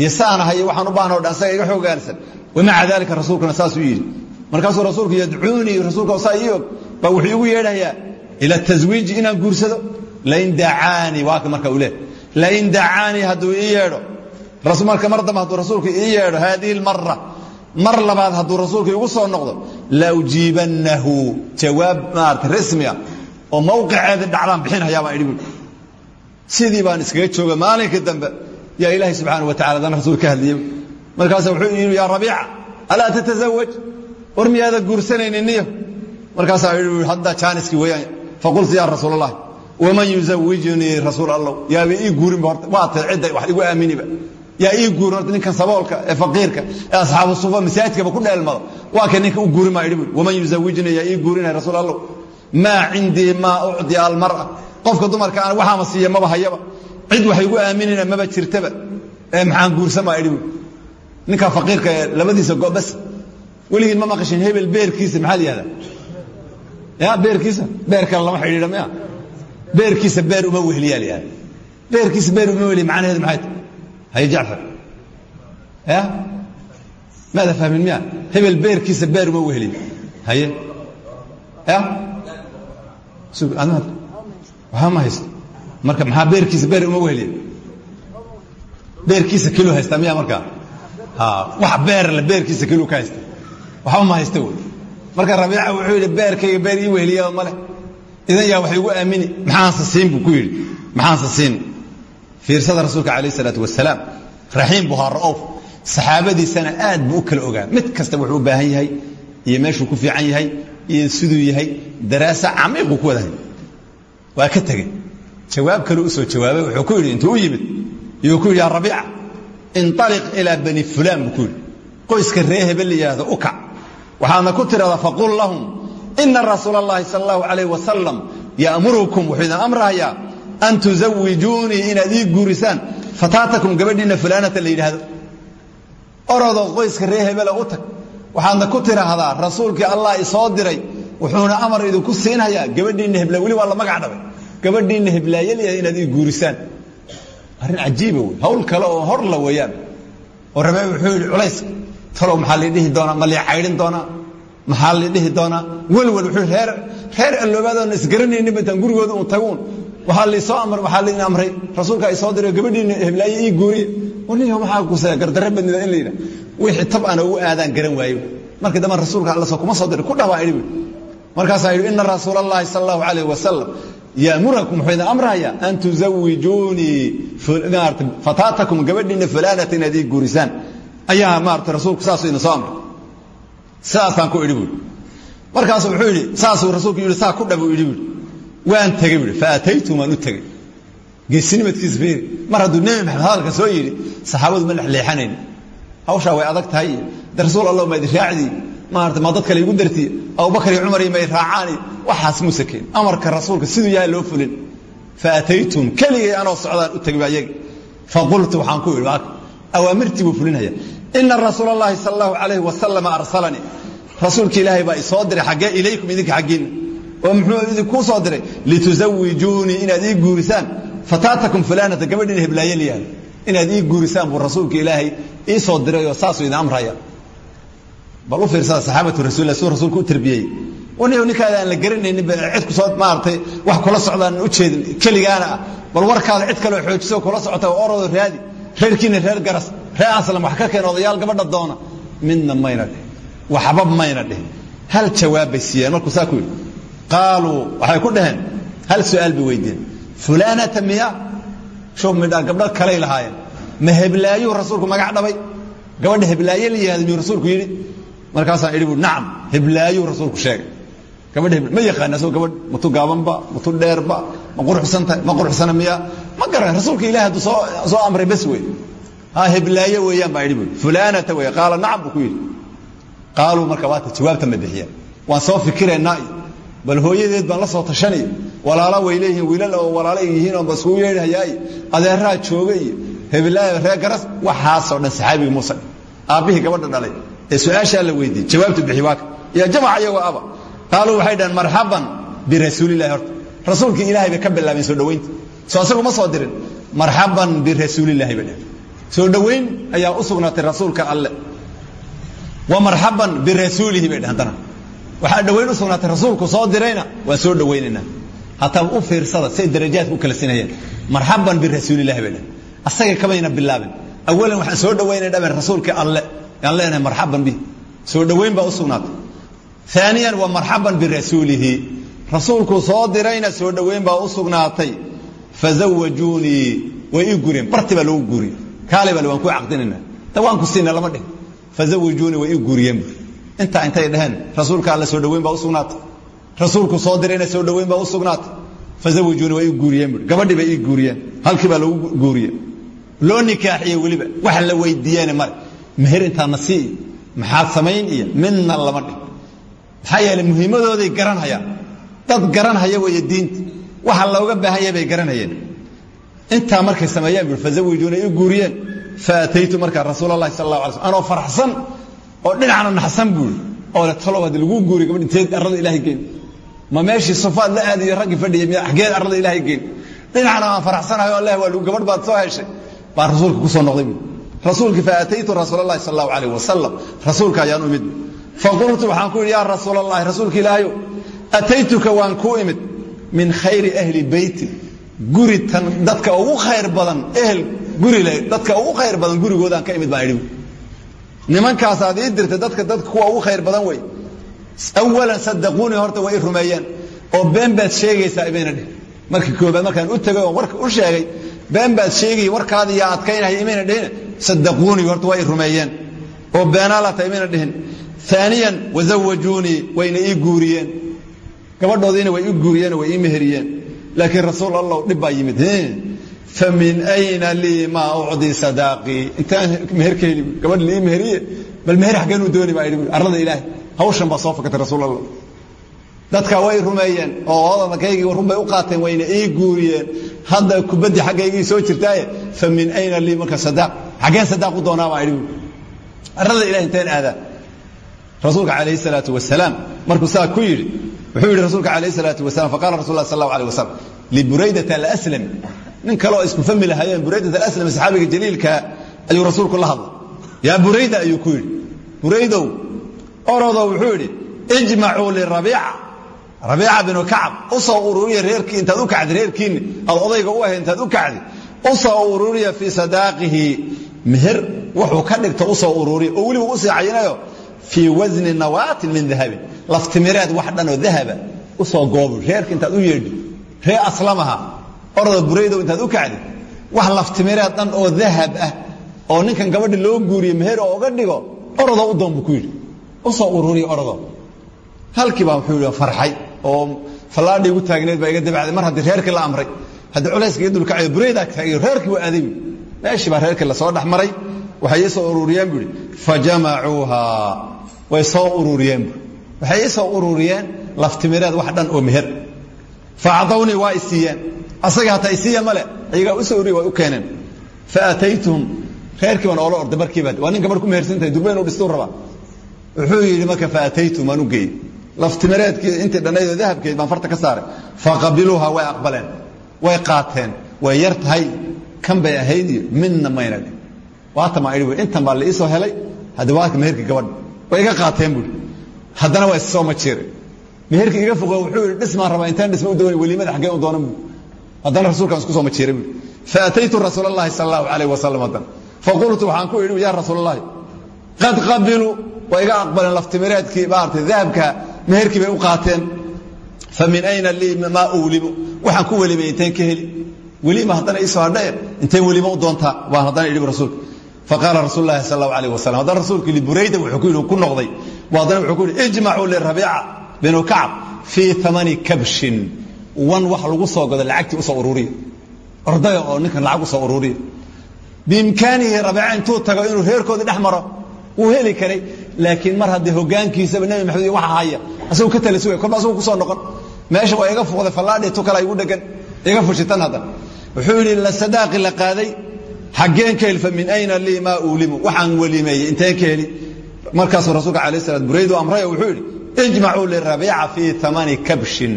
iyo saan ahay iyo waxaan u baahnao dhan asaga iga xoog ogaalsan wamaca daalika rasuulkuna saasuu yidhi. Markaasuu rasuulku yadcuunii rasuulka saa ii og baa wuxuu igu yeedhayaa ila taswiiji inaan guursado lain dacaanii waaka marka uu leh lain dacaanii hadduu ii yeedho. Marka mar dambe hadduu rasuulku ii yeedho haadihi lmara mar labaad hadduu rasuulku igu soo noqdo la ujiibannahu jawaab maarata rasmia oo mawqiceeda dhacdaan bixinhayaa baan idhi buui sidii baan iskaga jooga maalinka dambe yaa ilaahay subxaana wa tacala dan rasuul ka hadliyey. Markaasa wuxuu yidhi yaa rabiica alaa tatasawaj war miyaada guursanaynin niyo? Markaasaa yidhi hadda jaaniskii weeyaan. Faqultu yaa rasuul allahi waman yuzawijunii rasuul allow? Yaaba ii guurinba horta waa tay cidda wax igu aaminiba. Yaa ii guurin horta ninkan saboolka ee faqiirka ee asxaabu sufa masaajidkaba ku dheelmada waa ka ninka u guurin baa idhi buui waman yuzawijunii yaa ii guurinaya rasuul allow? Maa cindii maa ucdiya almar'a? Qofka dumarka aan waxaama siiya maba hayaba cid wax igu aaminina maba jirtaba. Ee maxaan guursan baa idhi ninka faqiirka ee labadiisa gobas weligiin ma maqashin hebel beerkiisa maxaa la yihahdaa ya beerkiisa? Beer kale lama xidhiidha miya. Beerkiisa beer uma wehliyaa la yihahda beerkiisa beer uma wehliya macnaheedu maxay? Tahay haye jacfar ya? Maada fahmin miya? Hebel beerkiisa beer uma wehliya haye? Ya? Waxba ma haysto marka maxaa beerkiisa beer uma wehliya beerkiisa kilo haystaa miya markaa wax beerle beerkiisa kilo ka haysta. Waxba ma haysta wey. Marka rabiica wuxuu yidhi beerkayga beer ii wehliyaa male idan yaa wax igu aamini. Maxaanse siin buu ku yidhi. Maxaanse siin. Fiirsada rasuulka calayh isalaatu wasalaam raxiim buu haa ra'of saxaabadiisana aad buu u kala ogaa. Mid kasta wuxuu u baahan yahay iyo meeshuu ku fiican yahay iyo siduu yahay daraasa camiiquu ku wadahay. Waa ka tegey jawaab kale u soo jawaabay wuxuu ku yidhi intuu u yimid. Iyuu ku yidhi yaa rabiica inaliq ilaa bani fulaan buu qoyska ree hebel la yidhaahdo ku tidhahdaa faqul lahum ina rasuula اllahi sal اllahu alayh wasalam ya'murukum wuxuu idin an tuzawijuunii inaad ii guurisaan fataatakum gabadhiinna fulaanata la yidhaahdo. Qoyska ree hebela u tag. Waxaadna ku tidhaahdaa rasuulkii allah isoo diray wuxuuna amar idinku siinhayaa gabadhiinna hebla weli waa la magac dhabay gabadhiinna heblaaye la inaad ii guurisaan. Arrin cajiiba wey hawl kale oo hor la weeyaan oo rabee wuxuu yidhi culayska maxaa la dhihi doonaa? Ma lii caydhin maxaa la dhihi doonaa? Welwel wuxuu reer reer alloobaadoona isgaranayninba intaan gurigooda uun taguun. Waxaa laisoo amr waxaa lain amray. Rasuulkaa isoo diray gabadhiina heblaaye ii guuriye niyo maxaa kusaya gardarre badnida in la wixii tab ana ugu aadaan garan waayo. Markii dambe rasuulka alla soo kuma soo diray ku dhawaa idhi markaasaa yidhi ina rasuula allahi sala allahu calayh wasalam yamurakum wuxuu idin amrahayaa an tuzawijuunii fataatakum gabadhiina fulaanata inaad ii guurisaan ayaa maarata rasuulku saasuu idin soo amray sidaasaan ku idhi buui markaasu wuxuu yidhi saasuu rasuulku yidhi saa ku dhabu idhi buui waan tegey buui faataytu waan u tegey geesinimadkiisa fiiri mar hadduu nebi maxamed hadalka soo yidhi saxaabadu ma lexleexanayn hawshaa way adag tahay de rasuul allah ma idin raacdii maarata ma dad kale igu dartiye abubakar iyo cumar iyo ma raacaani waxaas muuse keen amarka rasuulka siduu yahay loo fulin. Faataytum keligay anoo socdaan u tegay ayaga faqultu waxaan ku idhi awaamirtii buu fulinaya ina rasuula allahi sal allahu calayhi wasalama arsalanii rasuulka ilaahay baa isoo diray xaggee ilaykum idinka xaggiinna. Oo muxuu idinkuu soo diray. Lituzawijuunii inaad ii guurisaan. Fataatakum fulaanata gabadhiina heblaaye layahay inaad ii guurisaan buu rasuulka ilaahay ii soo dirayoo saasuu idin amraya bal u fiirsada saxaabatu rasulilah suu rasuulku u tarbiyey. Anigo ninkaada aan la garanaynin cid ku soo maaratay wax kula socdaan u jeedin keligaana. Ah bal warkaada cid kaleo xoojiso kula socota oo oroodo raadi reerkiina reer garas reer aslam wax ka keen odayaal gabadha doona. Midna mayna dhihin waxba mayna dhihin hal jawaab bay siiyeen markuu saa ku waxay ku dhaheen hal su'aal bay weydiiyeen fulaanata miya shub midhaa gabdho kalay lahaayeen. Ma rasuulku magac dhabay? Gabadha heblaaye la yihahda rasuulku yidhi markaasaan idhi bu nacam heblaayuu rasuulku sheegay. Gabadha ma yaqaan asagoo gabadh? Matu gaabanba? Matu dheerba? Ma quruxsantahay? Ma quruxsana miya ma garan rasuulka ilahi hadduu soo soo amray bes wey ha heblaaye weeyaan baa idhi bu fulaanata wey qaala nacam buu ku yidhi. Qaaluu jawaabta ma bixiya soo fikiraynaa bal hooyadeed baan la soo tashanay walaala way wiilal oo walaala yihiin oo baskugu yeedhayaa iyo adeeraha jooga iyo heblaayo reer garas dhan saxaabiga muuse. Aabbihii gabadha dhalay ee su'aashaa la weydiiyey jawaabta bixi waaka iyo jamac iyagoo aba. Qaaluu waxay dhaheen marxaban birasuulillahi horta. Rasuulkii ilaahay bay ka soo dhoweynta soo asagu ma soo dirin. Marxaban birasuulillahi bay dhaheen soo dhoweyn ayaa u rasuulka alle. Wa marxaban birasuulihi bay dhaheen dana waxaa dhoweyn u rasuulku soo dirayna. Waan soo dhowaynaynaa hataa u fiirsada say darajaadka u kala sinayeen. Marxaban birasuulillahi bay dhaheen asaga kamayna bilaabin awalan waxaan soo dhawaynay dhabeen rasuulkii alle aan leenahay marxaban bi. Soo dhowayn baa u sugnaatay. Aaniyan wa marxaban birasuulihi rasuulkuu soo dirayna soo dhowayn baa u sugnaatay. Fazawajuunii way ii guriyeen barti baa lagu guuriyey kaale baa waan ku siina lama dhih fazawajuunii way ii guuriyeen intay dhaheen rasuulka alle soo dhowayn baa u sugnaatay. Rasuulku soo dirayna soo dhowayn baa u sugnaatay. Fazawajuunii way ii guuriyeen bu gabadhii bay ii guuriye loo nikaaxiyey weliba. Waxa la weydiiyeene male meher intaa nasii maxaad samayn iyo midna lama dhih maxaa yeeley muhiimadooday garanhayaan dad garanhaya weeye diinta. Waxa looga baahanya bay garanayeen intaa markay sameeyeen bu fazawijuuna i guuriyeen. Faataytu markaa rasuul allahi sal allah alay sl anoo faraxsan oo dhinacna naxsan buuri. Oo le talow haddii laguu guuriy gabadh inteed arlada ilahay geen ma meeshii sufaad la aadiyo raggii fadhiyay miya xaggeed arlada ilahay geen dhinacna aan faraxsanahay oo leh waa gabadh baad soo heshay. Baa rasuulka ku soo noqday buuri rasuulkii faataytu rasuul allahi sal allahu alayh wasalam rasuulka ayaan u imid. Faqultu waxaan ku yidhi yaa rasuul allahi rasuulka ataytuka waan kuu imid min khayri ahli beyti. Guri tan dadka ugu khayr badan ehel guri leh dadka ugu khayr badan gurigoodaan ka imid baan idhi nimankaasaad ii dirtay dadka dadka kuwa ugu khayr badan wey awalan sadaquunii horta way i oo been baad sheegaysaa imayna dhih markii koobaad markaan u tegay oo warka u sheegay been baad sheegay warkaadi yaa adkaynaya imayna dhihin. Sadaquunii horta way i rumeeyeen. Oo beenaalata imayna dhihin. Aaniyan wazawajuunii wayna ii guuriyeen. Gabadhoodiina way ii guuriyeen way ii meheriyeen. Laakiin rasuul allah dhib baa yimid famin ayna lii maa ucdii sadaaqii intaan meher gabadh lii meheriye bal meher xaggeen u dooni baa idhi arlada ilaahay hawshan baa soo fakatay rasuul allah dadka way rumeeyeen oo hadalkaygii run bay u qaateen wayna ii guuriyeen. Hadda kubaddi xaggaygii soo jirtaaye famin ayna lii marka sadaaq xaggeen sadaaq u doonaa baa idhi. Arlada ilahay inteen aadaa rasuulka calayhi salaatu wasalaam markuu saa ku yidhi wuxuu yidhi rasuulka calayhi salaatu wasalam faqala rasul lah sal allahu alayh wasalam liburaydata alaslami nin kaleoo isku fahmi lahaayeen buraydat alaslami saxaabiga jaliilka ayuu rasuulku la hadlay. Yaa burayda ayuu ku yidhi. Buraydow orodow wuxuu yidhi ijmacuu lirabiica rabiica binu kacab u soo ururiya reerkii intaad u kacdi reerkiinni aad odayga u ahayd intaad u kacdi u soo ururiya fii sadaaqihi wuxuu ka dhigto u soo ururiya oo weliba u sii cayinayo fii wasni nawaatin min dahabin laftimireed wax dhanoo dahaba u soo goobo reerka intaad u yeedhi ree aslamaha orda buraydow intaad u kacdi wax laftimireed dhan oo dahab ah oo ninkan gabadhi loo guuriye meher oo oga dhigo orodo u doon buu ku yidhi u soo ururiya orodo halkii baa wuxuu farxay oo fallaadhii igu taagneed baa iga dabacday mar haddii reerkii la amray haddii culayska iga dulkacayo buraydaa taagayo reerkii waa aaday meeshii baa reerkii la soo dhex maray. Waxay soo ururiyeen buu fajamacuuha way soo ururiyeen waxay soo ururiyeen laftimireed wax dhan oo meher. Faacdawnii waa isiiyeen asaga hataa isiiya male. Ayagaa u soo ururiye way u keeneen. Faataytuhum. Reerkii baan oola orday markiiba waa nin gabadh ku mehersantahay durba inuu dhistuu rabaa. Wuxuu yidhi marka faataytuhum waan u laftimireedkii intii dhannaydoo dahabkeed baan farta ka saaray. Faqabiluuha way aqbaleen way qaateen way yar tahay. Kan bay ahayd iyo midna mayna dhin waatan baan idhi intan baa la ii soo helay. Haddi waaka meherkii gabadha way iga qaateen buui haddana waa issoo majiiray meherkii iga fogo wuxuu yidhi dhismaan rabaa intaan dhisma u doonay welimada xaggeen u doonan buu. Haddana rasuulkaan isku soo majiiray buui faataytu rasuul allahi sal allahu alayh wasalam haddana faqultu waxaan ku idhi yaa rasuul allahi qad qabiluu way iga aqbaleen laftimireedkii maartay dahabka meherkii bay u qaateen. Fa ayna lii maa uwlimu waxaan ku welimay inteen ka heli. Welima haddana iisoo hadhae inteen welima u doontaa waan haddana idhi rasuulka faqaala rasuul lahi sal allahu alayh wasalam haddana rasuulku liburayda wuxuu ku yidhi ku noqday. Haddana wuxuu ku yidhi ijmacuu lirabiica binu kacab fii amani kabshin. Wan wax lagu soo godo lacagtii u soo ururiya ordaya oo ninkan lacag u soo ururiya biimkaanihi rabiica intuu tago inuu reerkoodii dhex maro heli karay laakiin mar haddii hogaankiisaba nebi maxamed waxa haya asagu ka tala sugay kolba asagu ku soo noqon. Meesha waa iga fuqday fallaadhi tu kala igu dhegan iga fushitan haddan wuxuu yidhi la sadaaqi la qaaday xaggeen ka heli fa min ayna lii maa uulimu waxaan welimeeyey inteen ka heli? Rasuulka alayh salaam buraydu amray oo wuxuu yidhi ijmacuu lirabiica fii amani kabshin.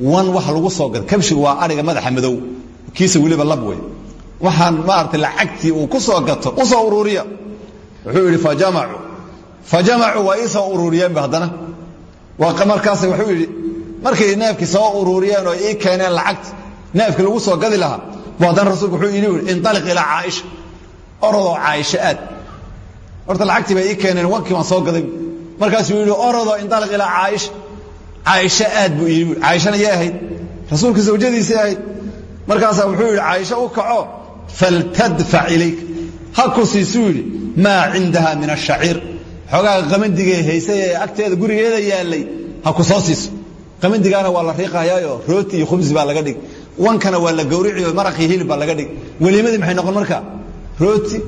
Wan wax lagu soo gado kabshigu waa adhiga madaxa madow kiisa weliba lab wey waxaan maarata lacagtii uu ku soo gato u soo ururiya. Wuxuu yidhi fajamacuu fajamacuu waa ii soo ururiyeenba haddana. Markaas wuxuu yidhi markay neefkii soo ururiyeen oo ii keeneen lacagta neefkii lagu soo gadi lahaa bu rasuulku wuxuu yidhi ui indaliq ilaa caaisha orodoo caaisha aad. Horta lacagtii bay ii keeneen wankii soo gaday markaasuu yidhi orodoo indaliq ilaa caaisha caaisha aad buu yidhi. Caaishana yay ahayd. Rasuulka zawjadiisay ahayd. Wuxuu yidhi caaisha u kaco faltadfac ilayka. Ha ku siisuu yidhi maa cindaha min ashaciir xoogaa qamandigee haysay ee agteeda gurigeeda yaallay ha ku soo siiso. Qamandigaana waa la riiqayaayo rooti iyo khubsi baa laga dhig. Wankana waa la gawriciyo maraqii hilib baa laga dhig. Weliimadii maxay noqon marka? Rooti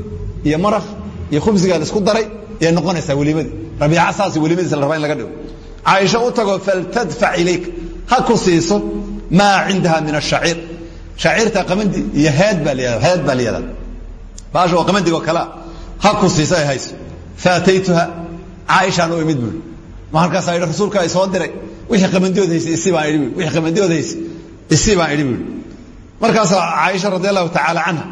iyo maraq iyo khubsigaa la isku daray ayay noqonaysaa weliimadii. Rabiica saas weliimadiisa la rabaa in laga dhigo. Caaisha u tago faltadfac ilayka. Ha ku siiso maa cindaha min ashaciir shaciirta qamandi iyo heed baa la heed baa la yihahdaa baasha waa qamandiga ha ku siiso ay hayso faataytuha caaishaan u imid buuri ma halkaasaa yidhi rasuulka ay soo diray wixii qamandiyood haysay isi baan idhi buuri wixii qamandiyood haysay isi baan idhi buuri markaasaa caaisha radi allahu tacaala canha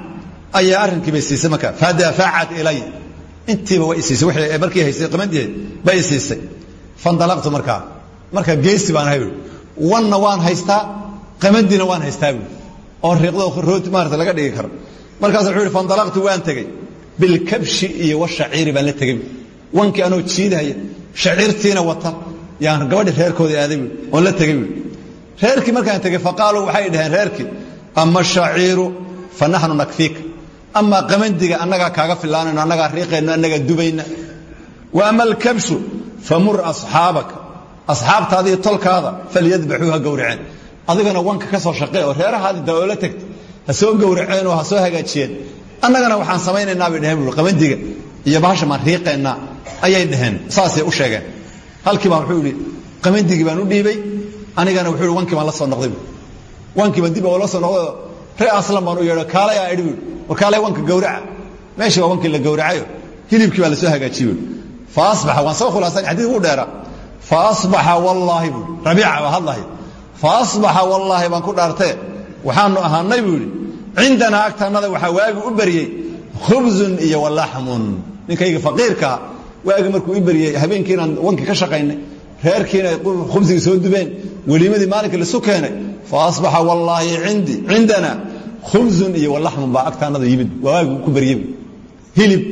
ayaa siisay marka fadafacat ilaya intiiba way isiisay wixii markii haysay qamandiheed bay isiisay fandalaqtu markaa marka geesi baan ahay wanna waan haystaa qamandina waan haystaa oo riiqdo rooti maarata laga dhigi karo markaasa wuxuu fandalaqtu waan tegey bilkabshi iyo washaciiri baan la tegey wankii anoo jiidahaya shaciirtiina wata yaan gabadhi reerkooda aaday oon la tegey reerkii markaan tegey faqaaluu waxay dhaheen reerkii ama shaciiru fa naxnu nakfiika amaa qamandiga annagaa kaaga filaanayno annagaa riiqayno annagaa dubayna wa ama alkabshu famur asxaabaka asxaabtaadii tolkaada falyadbaxuu ha gowraceen adigana wanka ka soo shaqee reerahaadii daoola tagta ha soo gowraceen oo ha soo hagaajiyeen annagana waxaan samaynaynaa bay dhaheen buui qabandiga iyo bahasha maan riiqaynaa ayay dhaheen saasay u sheegeen. Halkii baan wuxuu yidhi qabandigii baan u dhiibay anigana wuxuu yidhi wankii baan la soo noqday buui wankii baan dib oo la soo noqday oo ree aslan baan u yeedho kaalay aa idhi buui war kaalay wanka gowraca. Meeshii waa wankii la gowracayo hilibkii baa la soo hagaajiyey buui fa asbaxa waan soo khulaasan xadiid ugu dheera fa asbaxa wallaahi buui rabiica baa hadlahay. Fa asbaxa wallaahi baan ku dhaartee waxaanu ahaanay buu yidhi cindanaa agtaannada waxaa waagi u baryey khubzun iyo walaxmun ninkayga faqiirkaa waagi markuu i baryey habeenkiinaan wankii ka shaqaynay reerkiina khubsigii soo dubeen weliimadii maalinka laisu keenay fa asbaxa wallaahi indi cindana khubzun iyo walaxmun baa agtaannada yimid waagi ku baryey hilib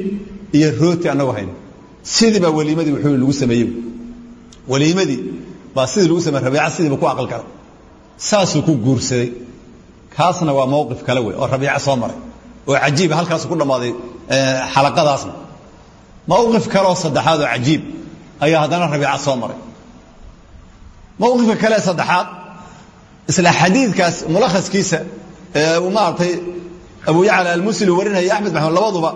iyo rooti annagu hayna sidii baa weliimadii wuxuu lagu sameeyey. Weliimadii baa sidii lagu sameye rabiica sidiiba ku aqal galay. Saasuu ku guursaday kaasna waa mowqif kale wey oo rabiica soo maray oo cajiiba halkaasu ku dhammaaday xalaqadaasna. Mowqif kaleoo saddexaad oo cajiib ayaa haddana rabiica soo maray. Mowqifka kale saddexaad isla xadiidkaas mulakhaskiisa ee uu maaragtay abu yacla almusli warinaya axmed maxamed labaduba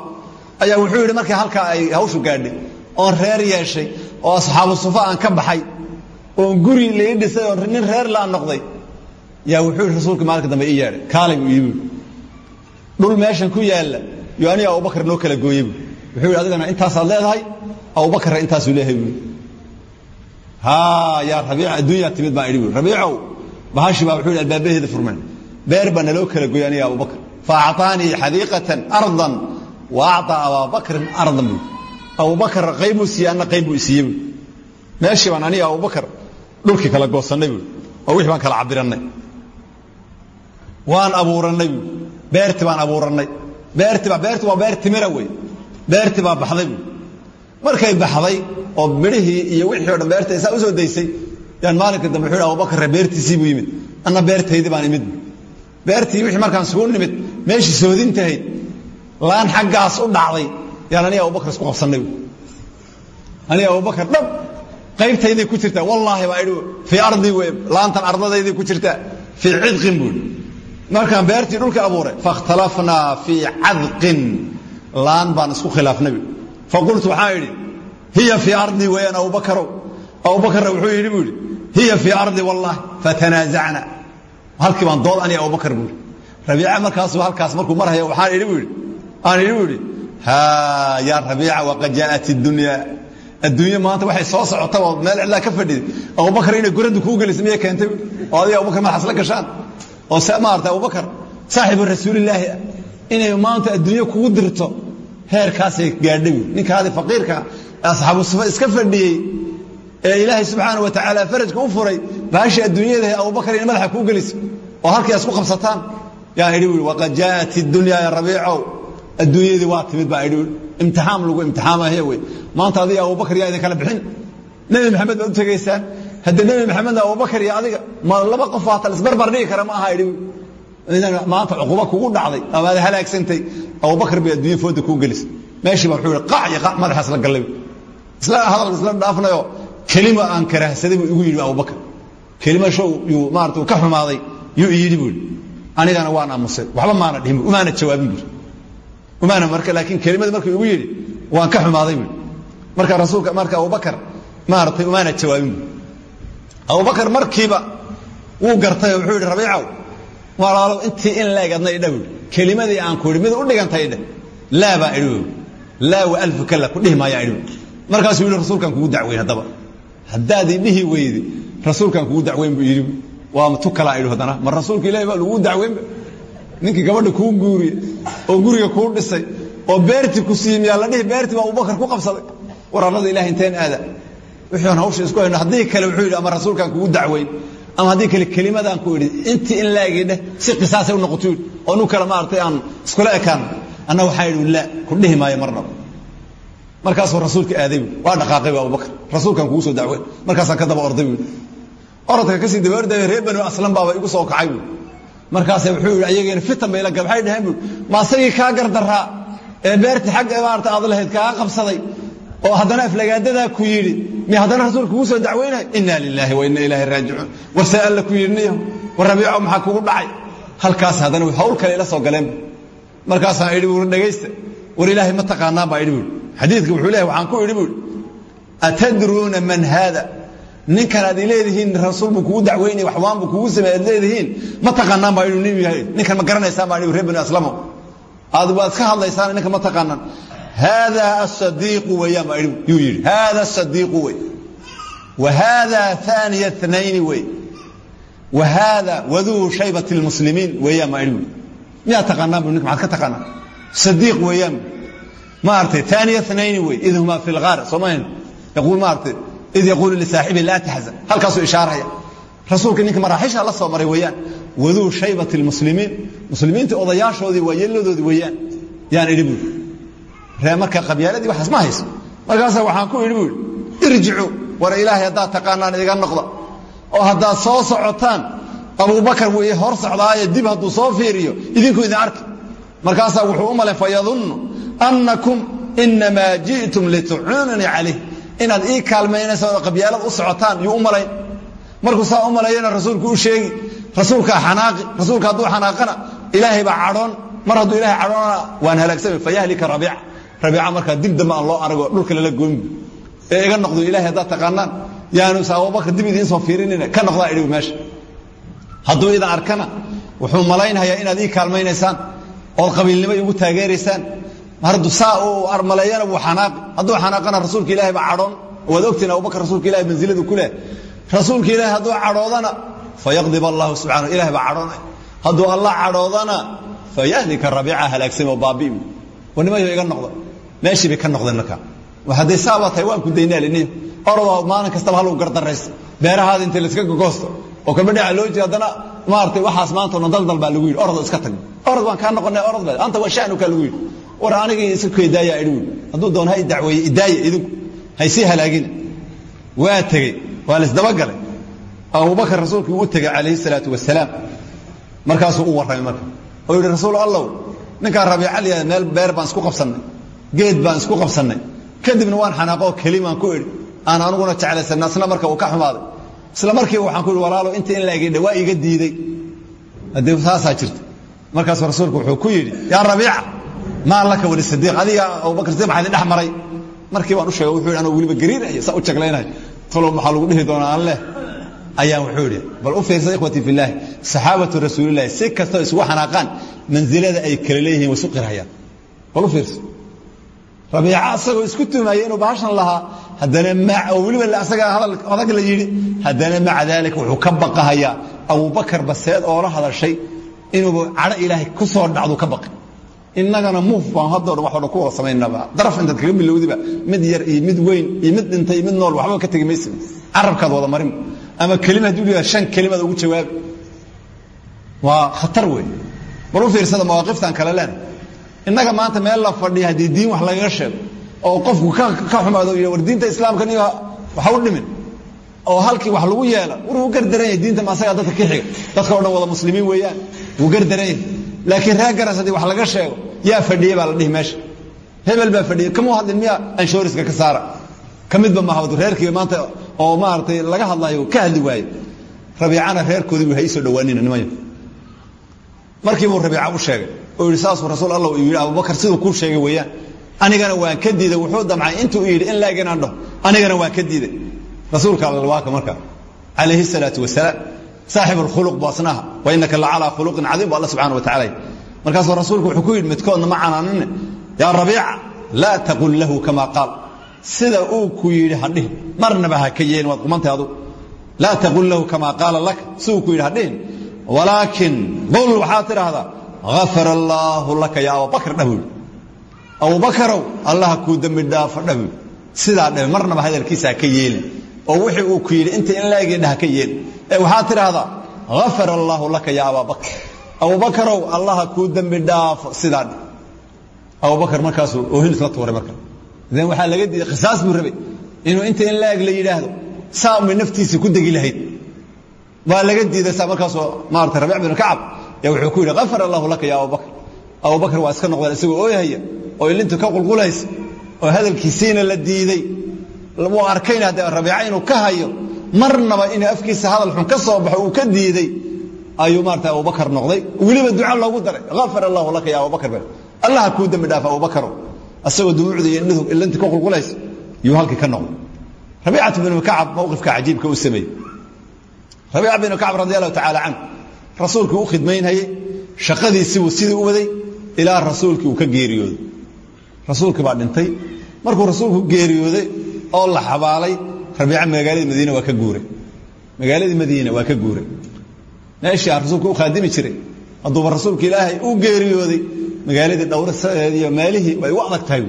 ayaa wuxuu yidhi markii halkaa ay hawshu gaadhay oon reer yeeshay oo asxaabu sufa ka baxay oon guri lai dhisay oo nin reer la noqday yaa wuxuu yidhi rasuulka maalinka dambe ii yeedhay kaalay buu iibi dhul meeshan ku yaalla yo aniga abubakar noo kala gooyey bu wuxuu yidhi adigana intaasaad leedahay abubakarra intaasuu leeyahay buui haa yaa rabiic adduunyaa timid baan idhi buui rabiicow bahashi baa wuxuu yidhi albaabaheeda furmeen beer baa naloo kala gooyey aniga abubakar fa acطaanii xadiiqatan ardan wa acطaa abaabakrin ardan buui abubakar qayb buu siiyey anna qayb buu isiiyey buui meeshii baan aniga abubakar dhulkii kala goosannay buui oo wixii baan kala cabirannay waan abuurannay buui beerti baan abuurannay. Beertiba beerti waa beer timira beerti baa baxday markay baxday oo midhihii iyo wixii o dhan beerta saa u soo daysay yaan maalinka dambe wuxuu abubakarre beertiisii buu yimid. Anna beertaydii baan imid bu beertii wixii markaan sugu nimid meeshii soodintahayd laan xaggaas u dhacday yaan aniga abubakar isku qabsannay buui aniga abubakar dhab qaybtayday ku jirtaa. Wallaahi baa idhi fii ardii wey laantan ardadayday ku jirtaa. Fii cidqin buui markaan beertii dhulka abuuray faاkhtalafnaa fii cadqin. Laan baan isku khilaafnay faqultu waxaan idhi hiya fii ardii weeyaan abubakarow abubakarna wuxuu yidhi buu yidhi hiya fii ardi wallahi fatanaasacna halkii baan dood aniga abubakar buui rabiica markaasu halkaas markuu marhaya waxaan idhi bu idhi aan idhi bu idhi haa yaa rabiica waqad jaa'at اdunya adduunye maanta waxay soo socota oo meel cidlaa ka fadhiday abubakar inay goradu kuu gelisa miyay keentay oo adiga abubakar madaxas la gashaan oo maarata abubakar saaxibu rasuulilaahi inay maanta adduunye kugu dirto heerkaasay gaadhay buui ninkaadi faqiirka asxaabu sufa iska fadhiyey ee ilaahay subxaana wa tacaala farajka u furay baashii adduunyada abubakar inay madaxa kuu geliso oo halkii isku qabsataan. Yaan idhi waqad jaa'at idunyaa ya rabiicow. Adduunyadii waa timid baa idhi imtixaam lagu imtixaamaya wey. Maanta adiga abubakar yaa idin kala bixin. Nebi maxamed baad u haddii nebi maxamedna abubakar iyo adiga ma laba qof haata isbarbar dhigi kara ma aha idhi maanta cuquba kugu dhacday ama aad halaagsantay abubakar bay adduunya fooda kuu gelisay. Meeshii baa wuxuu qac iyo qac madaxaas la gallay isla hadalka isla dhaafnayo kelima aan karahsaday buu igu yidhi abubakar kelima show yuu maarata uu ka xumaaday yuu i yidhi buu anigana waan aamusay waxba maana dhihin umaana jawaabin buu umaana marka laakiin kelimada markuu igu yidhi waan ka xumaaday buu marka rasuulka marka abubakar maaratay umaana jawaabin buu abubakar markiiba wuu gartay wuxuu yidhi rabiicow walaalow intii in la buu kelimadii aan ku yidhi mid u dhigantay idhe laa baa idhi laa wa alfu kala ku dhihi maayaa idhi markaasuu yidhi rasuulkaan kugu dacweyn haddaba. Haddaad idhihi weyde rasuulkaan kugu dacweyn buu yidhi waa tu kalaa idhi haddana. Ma rasuulka ilahi baa lagu dacweynba ninkii gabadha kuu guuriye oo guriga kuu dhisay oo beerti ku siimiyaa la dhihi beerti baa abubakar ku qabsaday. War arlada ilahi inteen aada wixii aan hawsha isku hayno haddii kale wuxuu yidhi ama rasuulkaan kugu dacweyn ama haddii kale kelimadaan ku idhi intii in laagii dheh si qisaasay u noqoto oo nu kale maaragtay aan iskula ekaan anna waxaa yidhi la ku dhihi maayo marnaba markaasuu rasuulka aaday waa dhaqaaqay bu abubakar rasuulkaan kugu soo dacweyn. Markaasaan ka daba orday bu orodka daba ordaya reer banu aslam baaba igu soo kacay bu markaasa wuxuu yidhi ayageena fitan bay la bu ma asagii kaa gardaraa ee beerti xagga maarata aad lahayd kaaga qabsaday oo haddana aflagaadadaa ku yidhi mi haddana rasuulka kugu soo dacweynayo inna lilaahi wa inna ilaahi raajicuun. Warse alla ku yidhi niyo war rabiico maxaa kugu dhacay? Halkaas haddana hawl kale ila soo galeen. Markaasaan idhi buuri dhegaysta war ilaahay ma taqaanaan baa idhi xadiidka wuxuu leeyahay waxaan ku idhi buuri atadruuna man haada? Ninkan aad leedihiin rasuul buu kugu dacweynaya waxwaan buu kugu sameey aad leedihiin. Ma taqaanaan baa idhi ninkan ma garanaysaan? baa idhi reer aslamo. Aad waad ka hadlaysaan ninkan ma taqaanaan hada asadiiqu weeyaan baa yuu yidhi hada asadiiqu wey wa hada thaniya thnayni wey wa hada waduu shaybati lmuslimiin weeyaan baa idhi miyaa taqaanaan bu ninka maxaad ka taqaanaan sadiiq weeyaan maaragtay thaniya thnayni wey id huma fi lgaar soomayn yaquul maaragtay id yaquulu lisaaxibi laa taxzan halkaasuu ishaaraya. Rasuulka ninka maraaxisha la soo maray weeyaan waduu shaybati lmuslimiin muslimiinta odayaashoodii waa yeeladoodii weeyaan yaan idhi buuri ree marka qabyaaladii waxaas ma hayso. Markaasa waxaan ku idhi buuri irjicu war ilaahay haddaad taqaanaan idiga noqda oo haddaad soo socotaan abubakar ii hor socdaaye dib hadduu soo fiiriyo idinku idin arki. Markaasaa wuxuu u malay fayadunnu annakum inamaa ji'tum litucuunanii calayh. Inaad ii kaalmaynaysa oo qabyaalad u socotaan yuu u malayn markuu saa u malayana rasuulku u sheegi rasuulkaa xanaaqi rasuulka hadduu xanaaqana ilaahay baa cadhoon mar hadduu ilahay cadhoonana waan halaagsami fayahlika rabiica rabiica markaa dib dambe aan loo arago dhulka lala goynbu ee iga noqdo ilahay haddaad taqaanaan yaanus abubakar dib idiin soo fiirinina ka noqdaa idhigu meesha. Hadduu idan arkana wuxuu malaynhayaa inaad ii kaalmaynaysaan ood qabiilnimo igu taageeraysaan. Mardu saa uu armaleeyana wuu xanaaqi hadduu xanaaqana rasuulka ilahay baa cadhoon. Waad ogtiin abubakar rasuulka ilahay mansiladu ku leh. Rasuulka ilahay hadduu cadhoodana fayaqdib allahu subxana ilahay baa cadhoonay hadduu allah cadhoodana fayahlika rabiica halaagsame oo baabi'i warnimayo iga noqda meeshii bay ka noqdeen markaa hadday saabaa tahay waan ku daynaa liniyo orodoo maalin kastaba haluu gardaraysa beerahaada inta layska gogoosto. Oo kalba dhinaca loo jeeda haddana waxaas maanta ona daldal baa lagu yidhi. Orado iska tag. Orod waan kaa noqonay orod baa. Anta waa sha'nukaa lagu yidhi. War anigii iska keedaayaa idhi wi hadduu doon ha dacweeye idaaya idinku haysii halaagina waa tegey. Waa laisdabagalay abubakar rasuulkii u tegey calayhi salaatu wasalaam markaasuu u warramay marka. Oo yidhi rasuul allow ninkaan rabiica liyaada meel beer baan isku qabsannay geed baan isku qabsannay. Kadibna waan xanaaqoo kelimaan ku idhi aan aniguna jeclaysanna isla marka uu ka xumaaday. Isla markiiba waxaan ku ihi walaalo inta in la egidha waa iga diiday. Haddii saasaa jirta. Markaasuu rasuulku wuxuu ku yidhi yaa rabiica maa laka wali sadiiq adiga abubakar sadiiq maxaa idin dhex maray markii baan u sheegay wuxuu yidhi anuu weliba gariiraya saa u jaglaynayo. Talow maxaa lagu dhihi doonaa aan leh ayaan wuxuu yidhi bal u fiirsa ikhwati filaahi saxaabatu rasuulillahi si kastoo isugu xanaaqaan mansilada ay kala leeyihiin way isu bal u fiirsa rabiica asagoo isku tumaaya inuu baashan lahaa haddana oo weliba asaga hadal adag la yidhi haddana maca daalika wuxuu ka baqahayaa. Abubakar baseed oola hadashay inuuba cadho ilaahay ku soo dhacdu ka baqi innagana muuf baan haddoo dhan ku wada daraf intaad kaga bilowdiba mid yar iyo mid weyn iyo mid dhintay mid nool waxba ka tegi maysa carabkaad wada marin ama kelima hadduu leeyahay shan kelimad ugu jawaabi waa khatar wey bal u fiirsada mawaaqiftan kale leen. Innaga maanta meel la fadhiya haddii diin wax lagaga sheego oo qofku ka xumaado y war diinta islaamka niga waxa u dhimin oo halkii wax lagu yeela war wuu gardaran yahay diinta ma asagaa dadka ka xiga. Dadka o dhan wada muslimiin weeyaan wuu gardaran yahay laakiin reer garas haddii wax laga sheego yaa fadhiye baa la dhihi meesha. Hebel baa fadhiye kamuu hadlin miya anshooriska ka saara ka midba mahawdu reerkiiba maanta oo maaragtay laga hadlayo ka hadli waaye rabiicana reerkoodii bu ha iisoo dhawaanina nimayo markii buu rabiica u sheegay oo saasuu rasuul allah uu yidhi abubakar siduu kuu sheegay weeyaan. Anigana waan ka diiday wuxuu damcay intuu yidhi in laag inaan anigana waan ka diiday. Rasuulka alla waaka marka. Calayhi salaatu wasalaam saaxib alkhuluq bu asnaha wa innaka la calaa khuluqin cadiim bu alla subxana wa tacala markaasuu rasuulku wuxuu ku yidhi midkoodna ma canaanine. Yaa rabiica laa taqul lahu kama qaal sida uu ku yidhi hadhihin marnaba ha ka yeelin waad qumantay adu. Laa taqul lahu kama qaala laka siduu ku yidhi hadhihin walaakin qul waxaad tidhaahdaa afar allaahu laka ya abubakr dhah buui abubakarow allaha kuu dembi dhaafo dhah buui sidaa dheh marnaba hadalkiisa ha ka yeelin. Oo wixii uu ku yidhi inta in laegidha ha ka yeelin ee waxaad tidhaahdaa afar allaahu laka ya ababakr abubakarow allaha kuu dembi dhaafo sidaa dheh abubakar markaasuu oohinis la tuuray marka idan waxaa laga diiday khisaas buu rabay. Inuu inta in laeg la yidhaahdo saa umay naftiisii ku degi lahayd. Waa laga diiday saa markaasoo maarata rabiic binu kacab yaa wuxuu ku yidhi afar allahu laka ya abubakr abubakar waa iska noqdeen isagoo ooyhaya oo ilintu ka qulqulaysa oo hadalkiisiina la diiday. Wuu arkayna haddee rabiica inuu ka hayo marnaba inuu afkiisa hadal xun ka soo baxo uu ka diiday ayuu maarata abubakar noqday. Weliba duca loogu daray afar allahu laka ya abubakar. Ba allaha kuu dembi dhaaf abubakarow asagoo dumuucda ilintu ka qulqulaysa yuu halkii ka noqday. Rabiicatu binu kacab mowqifka cajiibka u sameeyey. Rabiica binu kacab radi allahu tacaala canhu rasuulkii u khidmaynhayey shaqadiisiibuu sidii u waday ilaa rasuulkii uu ka geeriyooday. Rasuulkii baa dhintay. Markuu rasuulku geeriyooday oo la xabaalay rabiica magaaladii madiine waa ka guuray. Magaaladii madiine waa ka guuray. Meeshii aan rasuulku u khaadimi jiray hadduuba rasuulka ilaahay u geeriyooday magaaladii dhowrasadeed iyo meelihii way u adag tahay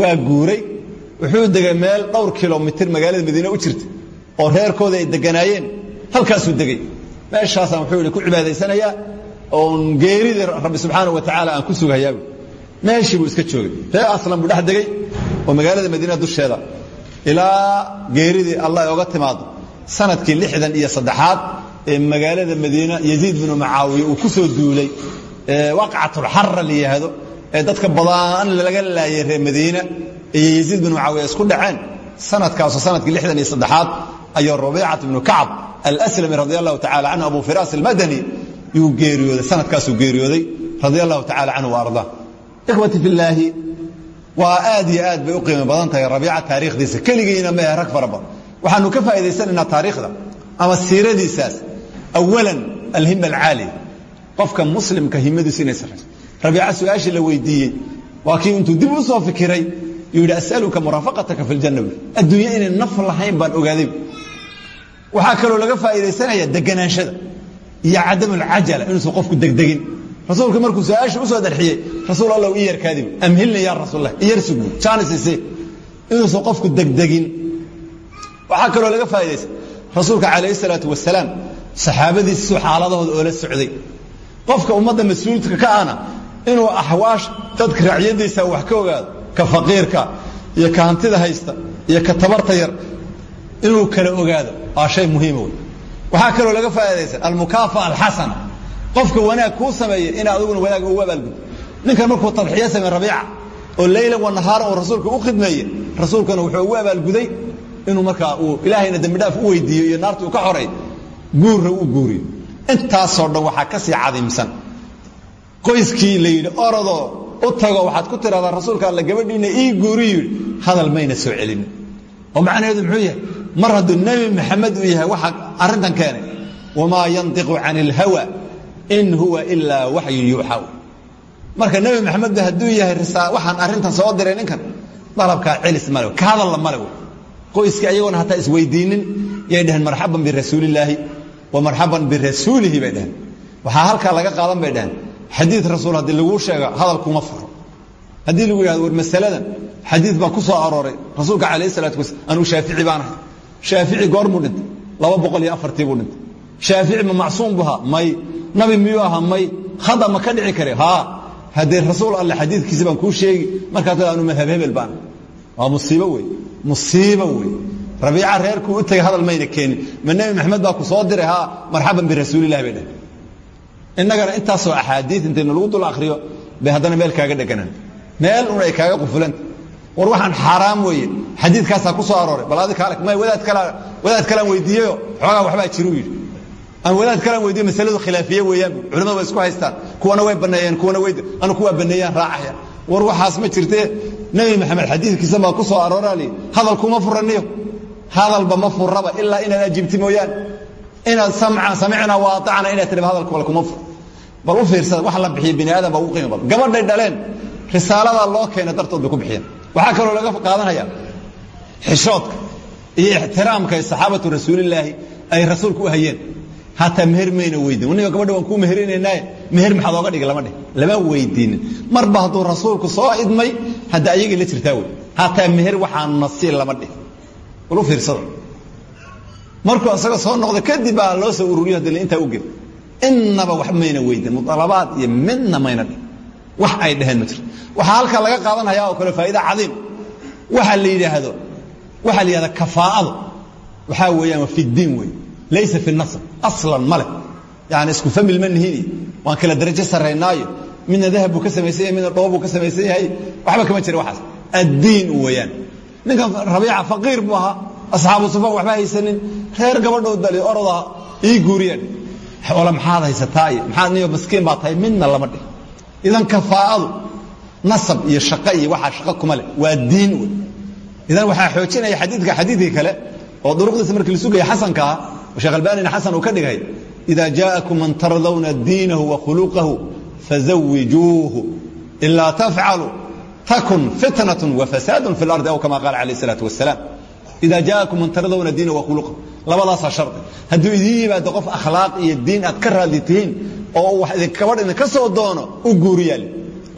waa guuray wuxuu degay meel dhowr kilomitir magaalada madiine u jirta oo reerkooda ay deganaayeen. Halkaasuu degey meeshaasaan wuxuu yihi ku cibaadaysanayaa oon geeridii rabbi subxaana wa tacaala aan ku sugahayaa meeshii buu iska joogay. Reer aslan buu dhex degey oo magaalada madiina dusheeda. Ilaa geeridii allah ay oga timaado sannadkii lixdan iyo saddexaad ee magaalada madiina yaziid binu macaawiya uu ku soo duulay waqcatulxara la yidhaahdo ee dadka badaan laga laayay reer madiina iyo yaziid binu macaawiya isku dhaceen. Sanadkaasoo sannadkii lixdan iyo ayuu rabiicat bnu kacab alslami radi allahu tacala canhu abu firaas almadani yuu geeriyooday sanadkaasuu geeriyooday radia allahu tacala canhu ikhwati fillaahi waa aad aad bay u qiimo badan tahay rabiica taariikhdiisa. Keligiina mehe rag fara badan. Waxaanu ka faa'idaysanaynaa taariikhda ama siiradiisaas awalan alhima alcaaliya qofka muslimka himadiisu inay sarayso rabiica su'aashii la weydiiyey waa kii intuu dib u soo fikiray yuu yidhi as'aluka muraafaqataka fi ljanna adduunye inay naf lahayn baan ogaaday waxaa kaloo laga faa'iidaysanaya deganaanshada iyo cadamulcajala inuusan qofku degdegin rasuulka markuu su'aasha u soo darxiyey rasuul allah i yarkaadib amhilni ya rasuulah iyarsugbu jaanisise inuusan qofku degdegin waxaa kaloo laga faa'iidaysan rasuulka calayhi salaatu wasalaam saxaabadiisu xaaladahooda oo la socday. Qofka ummadda mas'uulka ka ana inuu axwaash dadka raacyadiisa wax ka ogaado ka faqiirka iyo ka hantida haysta iyo ka tabarta yar inuu kala ogaado. Waa shay muhiima wey waxaa kaloo laga faa'iidaysan almukaafa'a alxasana. Qofka wanaag kuu sameeya in adiguna wanaag ugu abaalguddo ninkan markuu tadxiyo samey rabiica oo leyla wa nahaara uu rasuulka u khidmeeye rasuulkana wuxuu ugu abaalguday inuu markaa uu ilaahayna dembi dhaaf u weydiiyo iyo naarta uu ka xoray guurra u guuriyo intaasoo dhan waxaa ka sii cadiimsan. Qoyskii la yidhi orodoo u tago waxaad ku tidhahdaa rasuulka alla gabadhiina ii guuri hadal mayna soo celin. Oo macnaheedu muxuu yahay? Mar hadduu nebi maxamed uu yahay waxa arrintan keenay. Wamaa yantiqu can ilhawa in huwa ilaa waxyun yuuxaw. Marka nebi maxamed hadduu yahay waxaan arrintan soo diray ninkan. Dalabkaa celis male ka hadalla male wey qoyskii ayagoona hataa isweydiinin yay dhaheen marxaban birasuulillaahi marxaban birasuulihi bay dhaheen. Waxaa halkaa laga qaadan bay dhaheen. Xadiid rasuul haddii laguu sheego hadalkuma furo. Haddii lagu yidhahdo war masaladan xadiid baa ku soo arooray. Rasuulka calayh salatu wasalaam anuu shaafici baan ahay shaafici goormuu dhintay. Laba boqol iyo afartii buu dhintay. Shaafici ma macsuum bu ahaa. May. Nabi miyuu ahaa? May. Khada ma ka dhici kare? Haa. Haddee rasuul alle xadiidkiisa baan kuu sheegi markaa tada anu madhab hebel baan waa musiibo wey musiibo wey rabiica reerkuu u tegay hadal mayna keenin. Ma nebi maxamed baa ku soo diray haa marxaban birasuulillahi bay dheh innagana intaasoo axaadiid intaynu lagu dul akriyo bay haddana meel kaaga dheganaan. Meel un ay kaaga qufulanta war waxaan xaaraam weeye. Xadiidkaasaa ku soo arooray. Bal adi kaale may wadaad kala wadaad kalaan weydiiyeyo. Xoogaa waxbaa jiruu yidhi. Aan wadaad kalaan weydiiye masaladu khilaafiye weeyaan. Culimadu way isku haystaan. Kuwana way baneeyeen kuwana way anu kuwaa baneeyaan raacaya. War waxaas ma jirtee nebi maxamed xadiidkiisa baa ku soo arooraali. Hadal kuma furaniyo hadalba ma furaba ilaa inaad ajibti mooyaane inaad samca samicna wa aacna inaad tidhaba hadalku bal kuma fur. Bal u fiirsada wax la bixiya bini ugu qiimo badan. Gabadhay dhaleen risaaladaa loo keena dartood ku bixiyeen. Waxaa kaloo laga qaadanaya xishoodka iyo ixtiraamka ay saxaabatu rasuulilaahi ay rasuulku u hayeen. Hataa meher mayna weydin niga gabadha waan kuu meherinaynaaye. Meher maxaad ooga dhigi lama dhih lama weydiinin marba hadduu rasuulku soo idmay hadda ayagii la jirtaa wey. Hataa meher waxaan nasiil lama dhih bal u fiirsada markuu isaga soo noqdo kadib baa loo soo ururiyo haddii intaa u gel. Innaba wax mayna weydin mualabaad iyo midna mayna dhih wax ay dhaheen ma jirto. Waxaa halkaa laga qaadanaya oo kale faa'iida cadiim. Waxa la yidhaahdo waxaa la yidhahda kafaa'adu. Waxaa weeyaan waa fi diin wey laysa fi nasab aslan male yani isku famil ma nihini. Waan kala darajo sarraynaayo. Midna dahab buu ka samaysan yahay midna dhoob buu ka samaysan yahay. Waxba kama jira waxaas. Addiin weeyaan ninkan rabiica faqiir buu ahaa asxaabu sufaan waxba haysanin reer gabadhood bali oroda ii guuriyeen. Ola maxaad haysataa iyo maxaad niyo maskiin baa tahay? Midna lama dhih idan kafaa'adu nasab iyo shaqo iyo waxaa shaqo kuma leh. Waa diin wey idan waxaa xoojinaya xadiidka xadiidkii kale oo duruqdiisa markii la sugaya xasanka ah oo sheekh albanina xasan uu ka dhigay ida jaءakum man tardawna diinahu wa khuluqahu fazawijuuhu ilaa tafcalu takun fitnatu wafasaadu fi lardi aw kama qaala calayh isalaatu wasalaam idaa jaaakum man taradowna diina wakhuluqa labadaasaa shardi. Hadduu idiin yimaado qof akhlaaq iyo diin aad ka raadli tihiin oo wax kabadh idinka soo doono u guuriyaale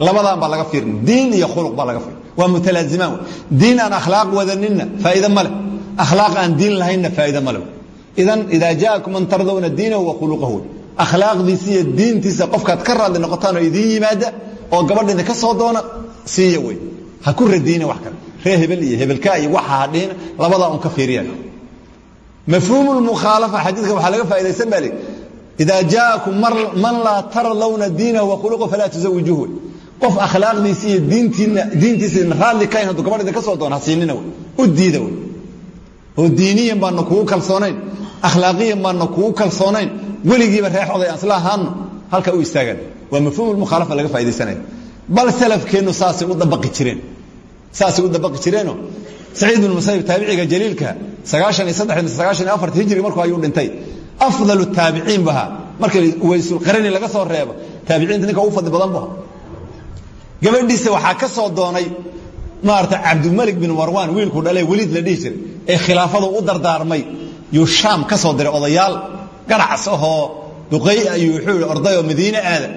labadaan baa laga fiirin diin iyo khuluq baa laga fiirin waa mutalaazimaan diin aan akhlaaq wadaninna faa'iide ma leh. Akhlaaq aan diin lahaynna faa'iide ma leh. Idan idaa jaa'akum man tardowna diinahu wa khuluqahu. Akhlaaqdiisa iyo diintiisa qofkaad ka raadli noqotaan oo idiin yimaada oo gabadh idinka soo doona siiya wey ha ku radiina wax kale. Ree hebel iyo hebelka iyo waxa ha dhihina labadaa un ka fiiriyaan. Mafhuumu lmukhaalafa xadiidka waxaa laga faa'idaysan baa lii idaa jaakum man laa tardawna diinahu wa khuluqahu falaa tuzawijuuhu qof akhlaaqdiisa iyo diintiisa raadli kayn hadduu idinka soo doona ha siinina wey u diida wey oo diiniyan baana kugu kalsoonayn. Akhlaaqiyan baana kugu kalsoonayn. Weligiiba isla ahaano halka u istaagan waa mafhuum mukhaalafa laga faa'idaysanaya bal salafkeennu saasay u dabaqi jireen. Saasay u dabaqi jireenoo saciid bin musayib taabiciga jaliilka sagaashan iyo saddex mise sagaashan iyo afarta hijri markuu ayuu dhintay. Afdalu taabiciin baha markii waysulqarani laga soo reebo taabiciinta ninka ugu fadli badan bu gabadhiisa waxaa ka soo doonay maarata cabdimalik bin marwan wiilkuu dhalee weliid la dhihi jiray ee khilaafadu u dardaarmay. Yuu shaam ka soo diray odayaal garacs ahoo duqay ayuu wuxuu yihi ordayoo madiine aada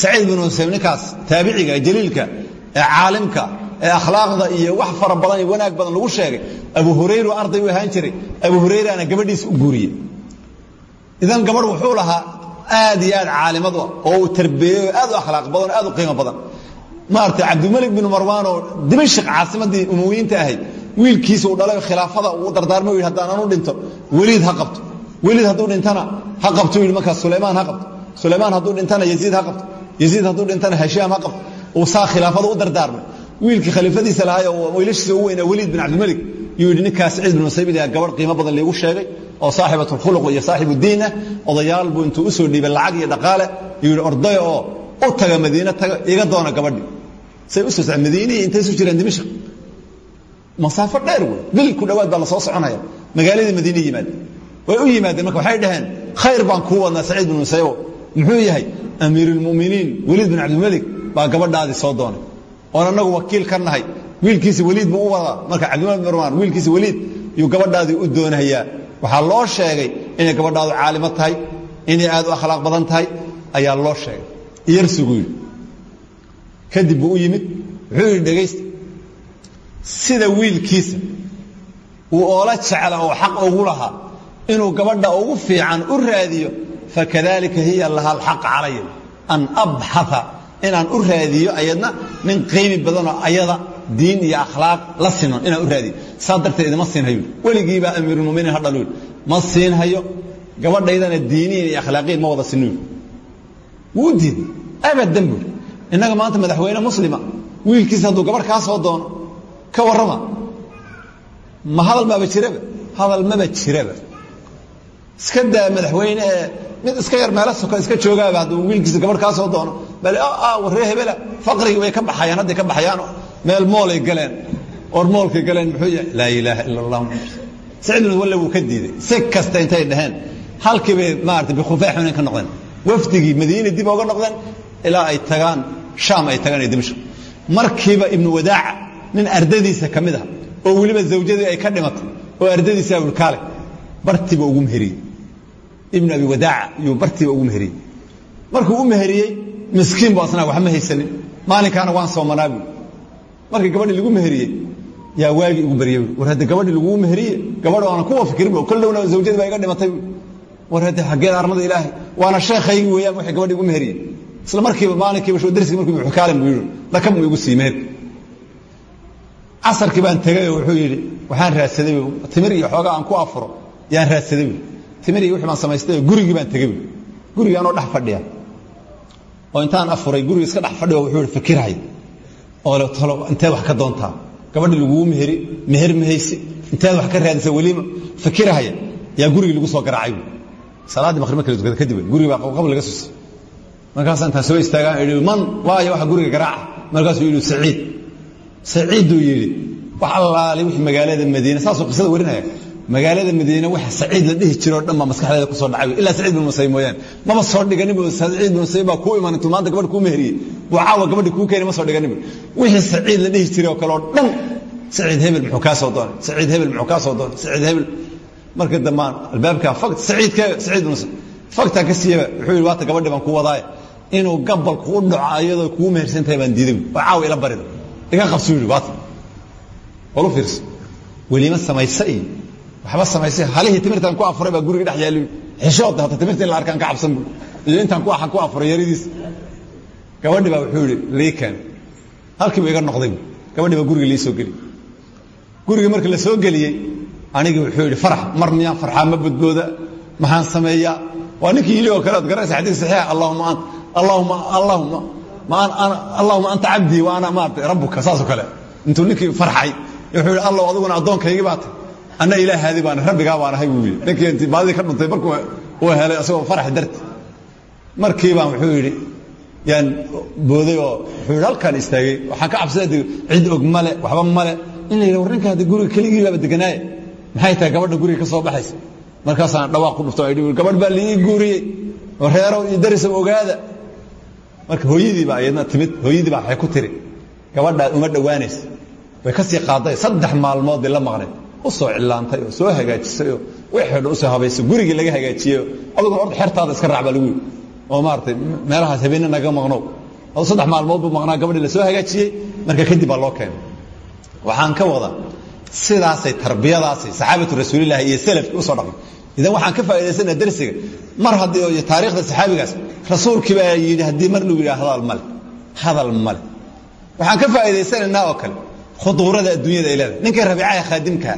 saciid bin musayib ninkaas taabiciga jaliilka ee caalimka ee akhlaaqda iyo wax fara badan iyo wanaag badan lagu sheegay abu hurayru arday u ahaan jiray. Abu hurayraana gabadhiisa u guuriyey. Idan gabadh wuxuu lahaa aad iyo aad caalimad ah oo uu tarbeeyey oo aad u akhlaaq badan o aad u qiimo badan. Maarata cabdimalik bin marwan oo dimashq caasimadii umawiyiinta ahayd wiilkiisa uu dhalay khilaafada uu dardaarmay yidhi haddaan anu dhinto weliid ha qabto. Weliid hadduu dhintana ha qabto. Yidhi markaas sulaymaan ha qabto. Sulaymaan hadduu dhintana yaziid ha qabto yaziid hadduu dhintana hashaam ha qabto. Uu saa khilaafada u dardaarmay. Wiilkii khaliifadiisa lahaay oo wiilashiisa u weynaa weliid bin cabdimalik yuu yidhi ninkaas saciid bin musaybid yaa gabadh qiimo badan laygu sheegay oo saaxibat lkhuluq iyo saaxibu diin ah odayaal buu intuu u soo dhiibay lacag iyo dhaqaale yuu yidhi ordaya oo u taga madiine taga iga doona gabadhi say u soo socon madiinihii intay isu jireen dimashq. Masaafo dheer wey bil ku dhowaad baa la soo soconaya. Magaaladii madiine yimaadeen. Way u yimaadeen marka waxay dhaheen khayr baan kuu wadnaa saciid bin musaybo muxuu yahay? Amiiruulmu'miniin weliid bin cabdimalik baa gabadhaadii soo doonay. Oon annagu wakiil ka nahay. Wiilkiisa weliid buu u wadaa. Marka cabdimalik bin marwan wiilkiisa weliid yuu gabadhaadii u doonayaa. Waxaa loo sheegay inay gabadhaadu caalimo tahay inay aad u akhlaaq badan tahay ayaa loo sheegay. Iyarsugu yidhi kadib buu yimid wuxuu yidhi sida wiilkiisa uu oola jecla oo xaq ugu lahaa inuu gabadha ugu fiican u raadiyo fakadalika hiya laha alxaq calaya an abxaa inaan u raadiyo ayadna nin qiimi badanoo ayada diin iyo akhlaaq la siman inaan u raadiyo saa darteed idima siinhayo weligiibaa amiirulmuminiin ha dhaluul ma siinhayo gabadhaydana diiniyan iyo akhlaaqiyan ma wada sinuy wuu u diiday abadan buuri innaga maanta madaxweyne muslima wiilkiisa hadduu gabadh kaa soo doono ka warrama ma hadal maaba jiraba hadal maba jiraba iska daa madaxweyne ee mid iska yar meelo soka iska joogaaba hadduu wiilkiisa gabadh kaa soo doono. Bale warree hebela faqrigii way ka baxayaan hadday ka baxayaano meel moolay galeen. Or moolkay galeen muxuu yahay laa ilaaha ila allah walle wuu ka diiday. Si kasta intay dhaheen. Halkii bay maarata bikhufaa xunayn ka noqdeen. Wafdigii madiina dib oga noqdeen ilaa ay tagaan shaam ay tagaan dimashq markiiba ibnu wadaaca nin ardadiisa ka ah oo weliba zawjadii ay ka dhimatay oo ardadiisa abulkaale bartiiba ugu meheriyey ibnu abi wadaaca iyuu bartiiba ugu meheriyey. Markuu u meheriyey miskiin bu asnaa waxma haysanin. Maalinkaana waan soomanaa buui markii gabadhii lagu meheriyey yaa waagii ugu baryay war hadda gabadhii laguu meheriye gabadh aana kuwa fikirin kol dhowna zawjadii baa iga dhimatay war hadda xaggeed armada ilaahay waana sheekhaygi weeyaan waxay gabadhii igu meheriyey isla markiiba maalinkiiba sho darsigii markuu xukaalan buu yidhi dhakab mu igu sii casarkii baan tegay oo wuxuu yidhi waxaan raadsaday timir iyo xoogaa aan ku afuro yaan raadsaday timir iyo wixii baan samaystay gurigii baan tegey gurigii anoo dhex fadhiya. Oo intaan afuray guriga iska dhex fadhiyo wuxuu fikirhay oo le talo inteed wax ka doontaa gabadhii laguu meheri meher mahayse inteed wax ka raadisa weliima fikirahaya yaa gurigii lagu soo garaacay salaaddii maqrib markii la tukada kadib gurigii baa qabqab laga susay markaasa intaan soo istaagaan idhi man waayo waxa guriga garaaca. Markaasuu yidhi saciid. Saciiduu yidhi wax allaale wixii magaalada madiine saasuu qisada warinaya magaalada madiine waxa saciid la dhihi jiroo dhan baa maskaxdeeda ku dhacay. Ilaa saciid bin musayib mooyaane maba soo dhiganin bu saciid bin musayib baa kuu iman intuu gabadh kuu meheriyey. Buu caawa gabadhi kuu keenay ma soo dhiganin bu wixii saciid la dhihi jiray oo kale dhan saciid hebel muxuu kaa soo doonay. Saciid hebel muxuu kaa soo doonay. Saciid hebel marka dambaan albaabkaa fagt saciidkee saciid bin musayib fagtaa ka siiyaba wuxuu yidhi waata gabadhi baan ku wadaaye. Inuu gabalku u dhaco iyadoo kugu mehersan baan diiday. Oo caawa ila barida. Iga qabsu yidhi waata. Walu fiirso. Weliima samayse iyo waxba samaysay halihii timirtaan ku afuray baa guriga dhex yaali xishood hata timirta in la arkaan ka cabsan bu iyo intaan ku axan ku afuray yaridiis. Gabadhi baa wuxuu yidhi lii keen halkiiba iga noqday. Bu gabadhi baa guriga lii soo geliyey. Gurigii markii la soo geliyey anigii wuxuu yidhi farax mar miyaan farxaa ma badbooda maxaan sameeyaa waa ninkii yili oo kale ad garanaysa xadiis saxiixa allahuma ant allahuma allahuma ma ana allahuma anta cabdii wa ana maarata rabbuka saasoo kale. Intuu ninkii farxay wuxuu yidhi allah adiguna addoonkaygii baa tahay anna ilaahaadii baan rabbigaa baan ahay buu yidhi. Ninkii intii baadidii ka dhuntay markuu uu helay asagoo farax darti. Markii baan wuxuu yidhi yaan booday oo wuxuu yidhi halkaan istaagay. Waxaan ka cabsaday cid og male waxba male in la yidhi war ninka hadda guriga keligii baaba deganaaye maxay tahay gabadha guriga ka soo baxaysa? Markaasaan dhawaaq ku dhufto idhi gabadh baa liii guuriyey oo reerow iyo darisab ogaada. Marka hooyadii baa iyadna timid hooyadii baa waxay ku tiri gabadhaa uma dhowaanaysa way ka sii qaaday saddex maalmood bay la maqnay u soo cillaantay oo soo hagaajisay oo wixii u soo habaysay gurigii laga hagaajiyey adiguna orda xertaada iska raac baa lagu oo maaragtay meelahaas habeenne naga maqnow. Aduu saddex maalmood buu maqnaa gabadhii la soo hagaajiyey marka kadib baa loo keenay. Waxaan ka wadaa sidaasay tarbiyadaasay saxaabatu rasuulillahi iyo salafkii u soo dhaqmay. Idan waxaan ka faa'idaysana darsiga mar haddii taariikhda saxaabigaas rasuulkii baa yidhi haddii mar lagu yidhaha hadal male hadal male waxaan ka faa'idaysanaynaa oo kale khuduurada adduunyada ay ninkii rabiicaha khaadimkaa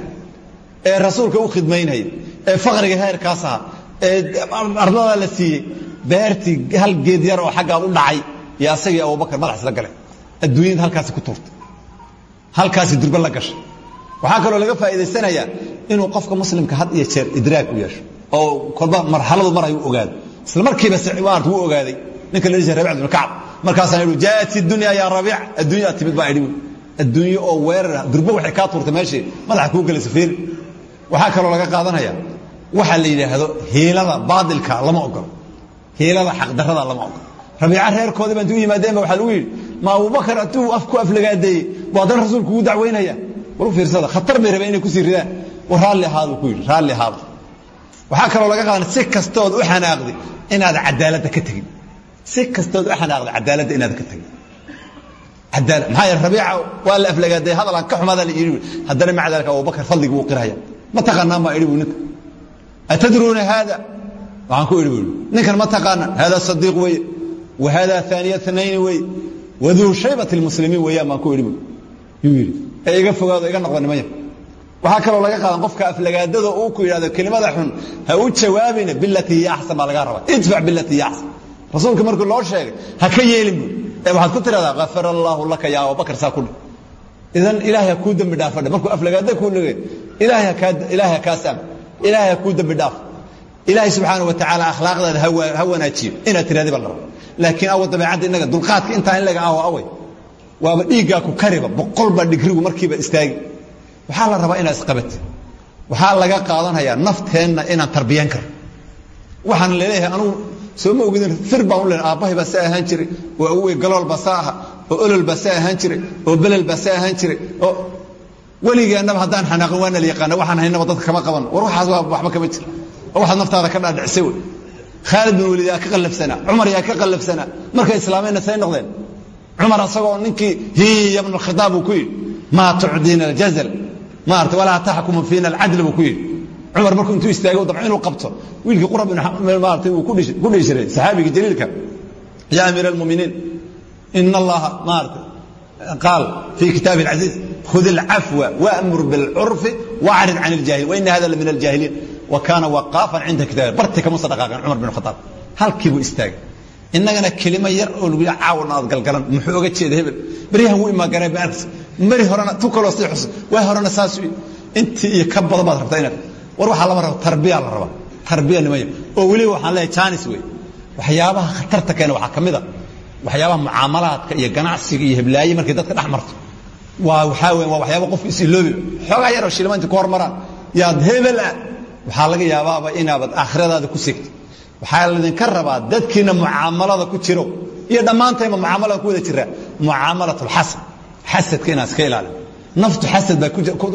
ee rasuulka u khidmaynaya ee faqriga heerkaas ahaa ee ardada la siiyey beertii hal geed yar oo xaggaa u dhacay iyo asagii abubakar madax isla galeen adduunyada halkaasi ku tuurtay. Halkaasi durba la gashay. Waxaa kaloo laga faa'idaysanayaa inuu qofka muslimka had iyo jeer idraag u yeesho oo kolba marxaladu mar ayuu ogaado isla markiiba maarata wuu ogaaday. Ninka la dhihi jiray rabic ibnu kacb markaasaan idhi jaa'at dunya yaa rabiic. Adduunyaa timid baa idhi. Adduunye oo weerar durba waxay kaa tuurtay meeshii madaxa kuu gelaysa fiir waxaa kaloo laga qaadanaya waxa la yidhaahdo hiilada baadilka lama ogolo hiilada xaqdarrada lama ogolo rabiica reerkoodii baa intuu yimaadeen ba waxaa lagu yidhi ma abubakar atuu af ku aflagaadeeyey buu haddana rasuulku ugu dacwaynaya walu fiirsada khatar bay rabeen inay ku sii ridaan. War raalli ahaadu ku yidhi raalli ahaadu waxaa kaloo laga qaadan si kastood u xanaaqday inaad cadaaladda ka tegin. Si kastood u xanaaqday cadaaladda inaad ka tegin. Cadaalad maxaa rabiica waa la aflagaaday hadal aan ka xumaada la yidhi. Haddana maca dalika abubakar fadligii uu qiraya ma taqaanaan baa idhi buu ninka? Atadruuna haada? Waxaan ku idhi buu ninkan ma taqaanaan haadaa sadiiq weeye. Wa haadaa aaniya anayni wey waduu shaybat lmuslimiin weeyaan baan ku idhi yuu yidhi. Ee iga fogaado iga noqda nimanya waxaa kaloo laga qaadan qofka aflagaadada uu ku yidhahdo kelimada xun ha u jawaabina bilatii hiya axsan baa lagaa rabaa. Idfac bilatii hiya axsan rasuulka markuu loo sheegay ha ka yeelin buu. Ee waxaad ku tiradaa kafar allaahu laka ya abubakar saa kudhi idan ilaahay ha kuu dembi dhaafadhe markuu aflagaada kuu legay ilaahay ha kaa saam. Ilaahay ha kuu dembi dhaaf. Ilaahay subxaana wa tacaala akhlaaqdaada ha wanaajiyo inaad tiraadi baa la raba laakiin awa dabeecadda innaga dulqaadka intaa in laga aho away. Waaba dhiiggaa ku kariba boqol baa dhigrigu markiiba istaagi. Waxaa la rabaa inaad isqabati waxaa laga qaadanhayaa nafteenna inaan tarbiyan karo waxaan la leeyahay anugu soo ma ogidin fir baan u leehay aabbahay baa saa ahaan jiray oo awey galool baa saa aha oo olol baa saa ahaan jiray oo belel baa saa ahaan jiray oo weligeennaba haddaan xanaaqin waana la yaqaana waxaan haynaba dadka kama qaban. War waxaas waa waxba kama jira oo waxaad ka dhaadhicisay wey. Khaalid bin waliid yaa ka qallafsanaa cumar yaa ka qallafsanaa markay islaameenna say noqdeen. Cumar asagoo ninkii hiya bnu khitaab buu ku yidhi maa tucdiina aljazal? Maarata walaa taxkumu fiina alcadl buu ku yidhi. Markuu intuu istaagay dabco inuu qabto wiilkii qura maarata wuu ku dhihi jiray saxaabigii jaliilka yaa amiira almuminiin ina allaha maarata qaal fii kitaabi alcaziiz khud alcafwa waamur bilcurfi wacrid can iljaahiliin waina hada la min aljaahiliin wa kaana waqaafan cinda kitaabi barti kamusa dhaqaaqeen cumar bin khataab halkii buu istaagay innagana kelimo yar oo lagu yidhi caawana aad galgalan muxuu oga jeeda hebel beryahan wuu imaaganay baarkis mari horena tu kaloo sii xus waa horena saas intii iyo ka badan baad rabtaa inaad war waxaa lama raba tarbiya la rabaa tarbiya waxyaabaha mucaamalaadka iyo ganacsiga iyo heblaaye markay dadka dhex marto. Waa waxaa weya waa waxyaaba qofku isiloobi xoogaa yaroo shilimaanti ku hormaraan yaad hebel ah. Waxaa laga yaabaaba inaabad aakhiradaada ku segto waxaa laydinka rabaa dadkiina mucaamalada ku jiro. Iyo dhammaantayba mucaamalada ku wada jiraa mucaamalat lxasad xasadka inaad iska ilaalin naftu xasad baa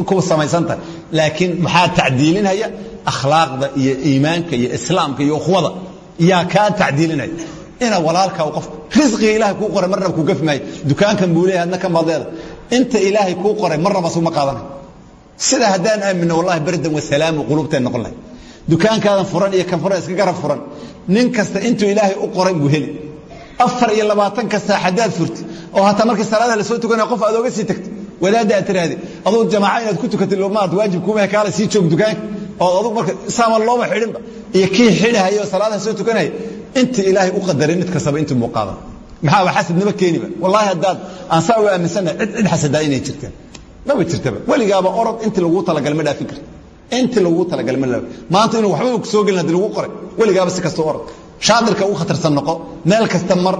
ku samaysan tahay. Laakiin maxaa tacdiilinaya? Akhlaaqda iyo iimaanka iyo islaamka iyo ukhwada. Yaa kaa tacdiilinaya inaad walaalkaa qof risqiga ilaahay kuu qoray marnaba ku gaf dukaankan buu leeyahay adna kan baad leedahay inta ilaahay kuu qoray marnaba suma qaadanayo sida haddaan aamino wallahi bardan wasalaamu qulubteen noqon lahay dukaankaadan furan iyo kan furan iska garab furan. Nin kasta intuu ilaahay u qoray buu heli. Afar iyo labaatan kasta xadaad furti oo hataa markii salaadaha la soo tukanaya qof aad oga sii tagto wadaadda aad tiraahdi aduu jamaaca inaad ku tukatid maarata waajib kuuma kaala sii joog dukaanka oo adug marka saama looma xidhinba iyo kii xidhahaya oo salaadaha soo tukanaya inta ilaahay u qadaray mid kastaba intuu muu qaadan maxaaba xasadnima keeniba wallaahi haddaad aan saa uga cid cid xasadaa inay jirtaan maba jirtaba weligaaba orod intii laguu talagalay ma dhaafin karti intii laguu talagalay ma dhaafin maanta inuu waxbaba ku soo gelin haddii qoray weligaaba si kasta orod. Shaadirka ugu khatarsan noqo meel kasta mar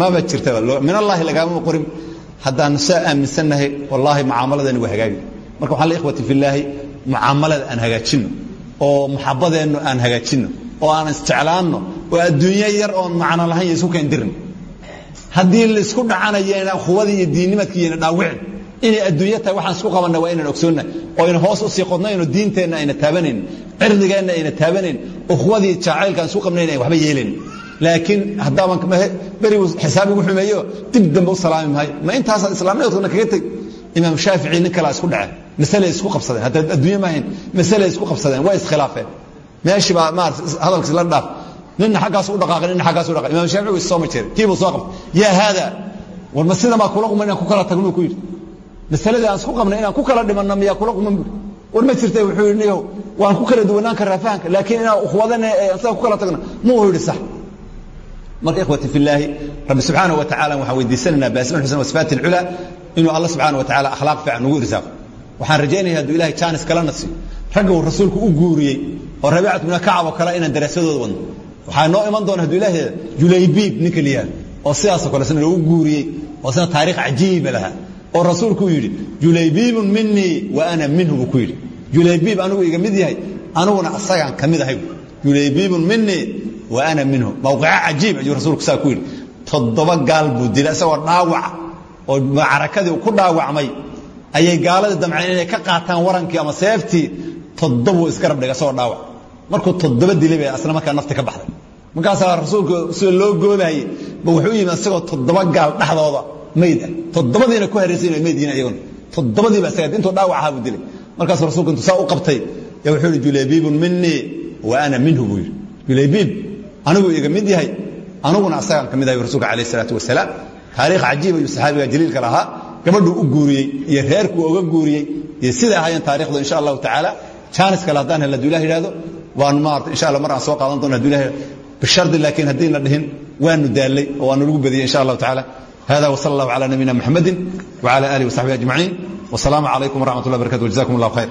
maba jirtaba min allaahi lagaama qorin. Haddaan saa aaminsannahay wallaahi mucaamaladani waa hagaagi marka waxaan la ikhwati fillaahi mucaamalada aan hagaajinno oo muxabadeennu aan hagaajinno oo aan isjeclaanno oo adduunyo yar oon macno lahayn isku keendirin haddii la isku dhacanayena quwadii iyo diinnimadkii iyana dhaawicin inay adduunyo tahay waxaan isku qabanna waa inaan ogsoonnahay oo ayna hoos u sii qodnayno diinteenna ayna taabanayn cirdigeenna ayna taabanayn ukhwadii jacaylka aan isku qabnayn ay waxba yeelayn laakiin haddaaban berigu xisaabigu xumeeyo dib dambe u salaami maayo. Ma intaasaa islaamnimadkuna kaga teg imaam shaafici nin isku dhace masalay isku qabsadeen. Hadda adduunye maahayn masalay isku qabsadeen. Waa iskhilaafeen. Meeshii baa maarata hadalkiis la dhaaf. Nina xaggaas u dhaqaaqay nina xaggaas u dhaqaaqay. Imaam shaafici soo ma jeeray kii buu soo qabtay? Yaa haada war ma kula quma ku kala tagno ku yidhi? Masaladii aan isku qabnay inaan ku kala dhimanno miyaa kula quman buuri war ma jirta wuxuu yidhi niyow waan ku kala duwanaan karaa fahamka laakiin inaan ukhwadane isaga ku kala tagno muu yidhi sax. Marka ikhwati fillaahi rabbi subxaana wa tacala waxaan weydiisanaynaa baasima xusn wasifaati alculaa inuu alla subxaana wa tacala akhlaaq fiican ugu irsaaqo waxaan rajaynaya hadduu ilahay jaanis kalena siiyo ragga uu rasuulku u guuriyey oo rabiicat bna kacab oo kale inaan daraasadooda wadno. Waxaa noo iman doona hadduu ilahay julaybiib ninka yihahdo oo sidaasoo kale sina loogu guuriyey oo sina taariikh cajiiba lahaa oo rasuulku uu yidhi julaybiibun minii wa ana minhu buu ku yidhi. Julaybiib anigu iga mid yahay aniguna asagaan ka mid ahay julaybiibun minii wa ana minhu mawqica cajiib ayuu rasuulku saa ku yidhi. Toddoba gaal buu dilay isagoo dhaawaca oo macarakadii ku dhaawacmay ayay gaaladii damceen inay ka qaataan warankii ama seeftii toddobuu iska rabdhiga isagoo dhaawac. Markuu toddoba dilay asna markaa nafti ka baxday. Markaasaa rasuulku sida loo goobayey ba wuxuu yimi isagoo toddoba gaal dhexdooda mayd ah. Toddobadiina ku haraysan mayd yihiin iyaguna toddobadiiba isaga intuu dhaawac ahaa dilay. Markaasuu rasuulku intuu saa u qabtay yaa wuxuu yidhi julaybiibun minii wa ana minhu buu yidhi. Julaybiib anigu iga mid yahay anuguna asagaan ka mid ahay rasuulka calayh isalaatu wasalaam. Taariikh cajiib ayuu saxaabiga jaliilka lahaa gabadhuu u guuriyey iyo reerkuu oga guuriyey iyo siday ahaayeen taarikhdu insha allahu tacaala jaanis kale haddaan hel haduu ilah yidhahdo waan maarata insha allah mar aan soo qaadan doona hadu ilah bishardi laakiin haddiina dhihin waanu daallay oo waanu lagu badiyey insha allahu tacaala. Hada wsala allahu cala nabiyina muxamadi wcala alihi wasaxbihi ajmaciin. Wasalaamu calaykum wraxmat ullah barkatu wjazakum allah khayr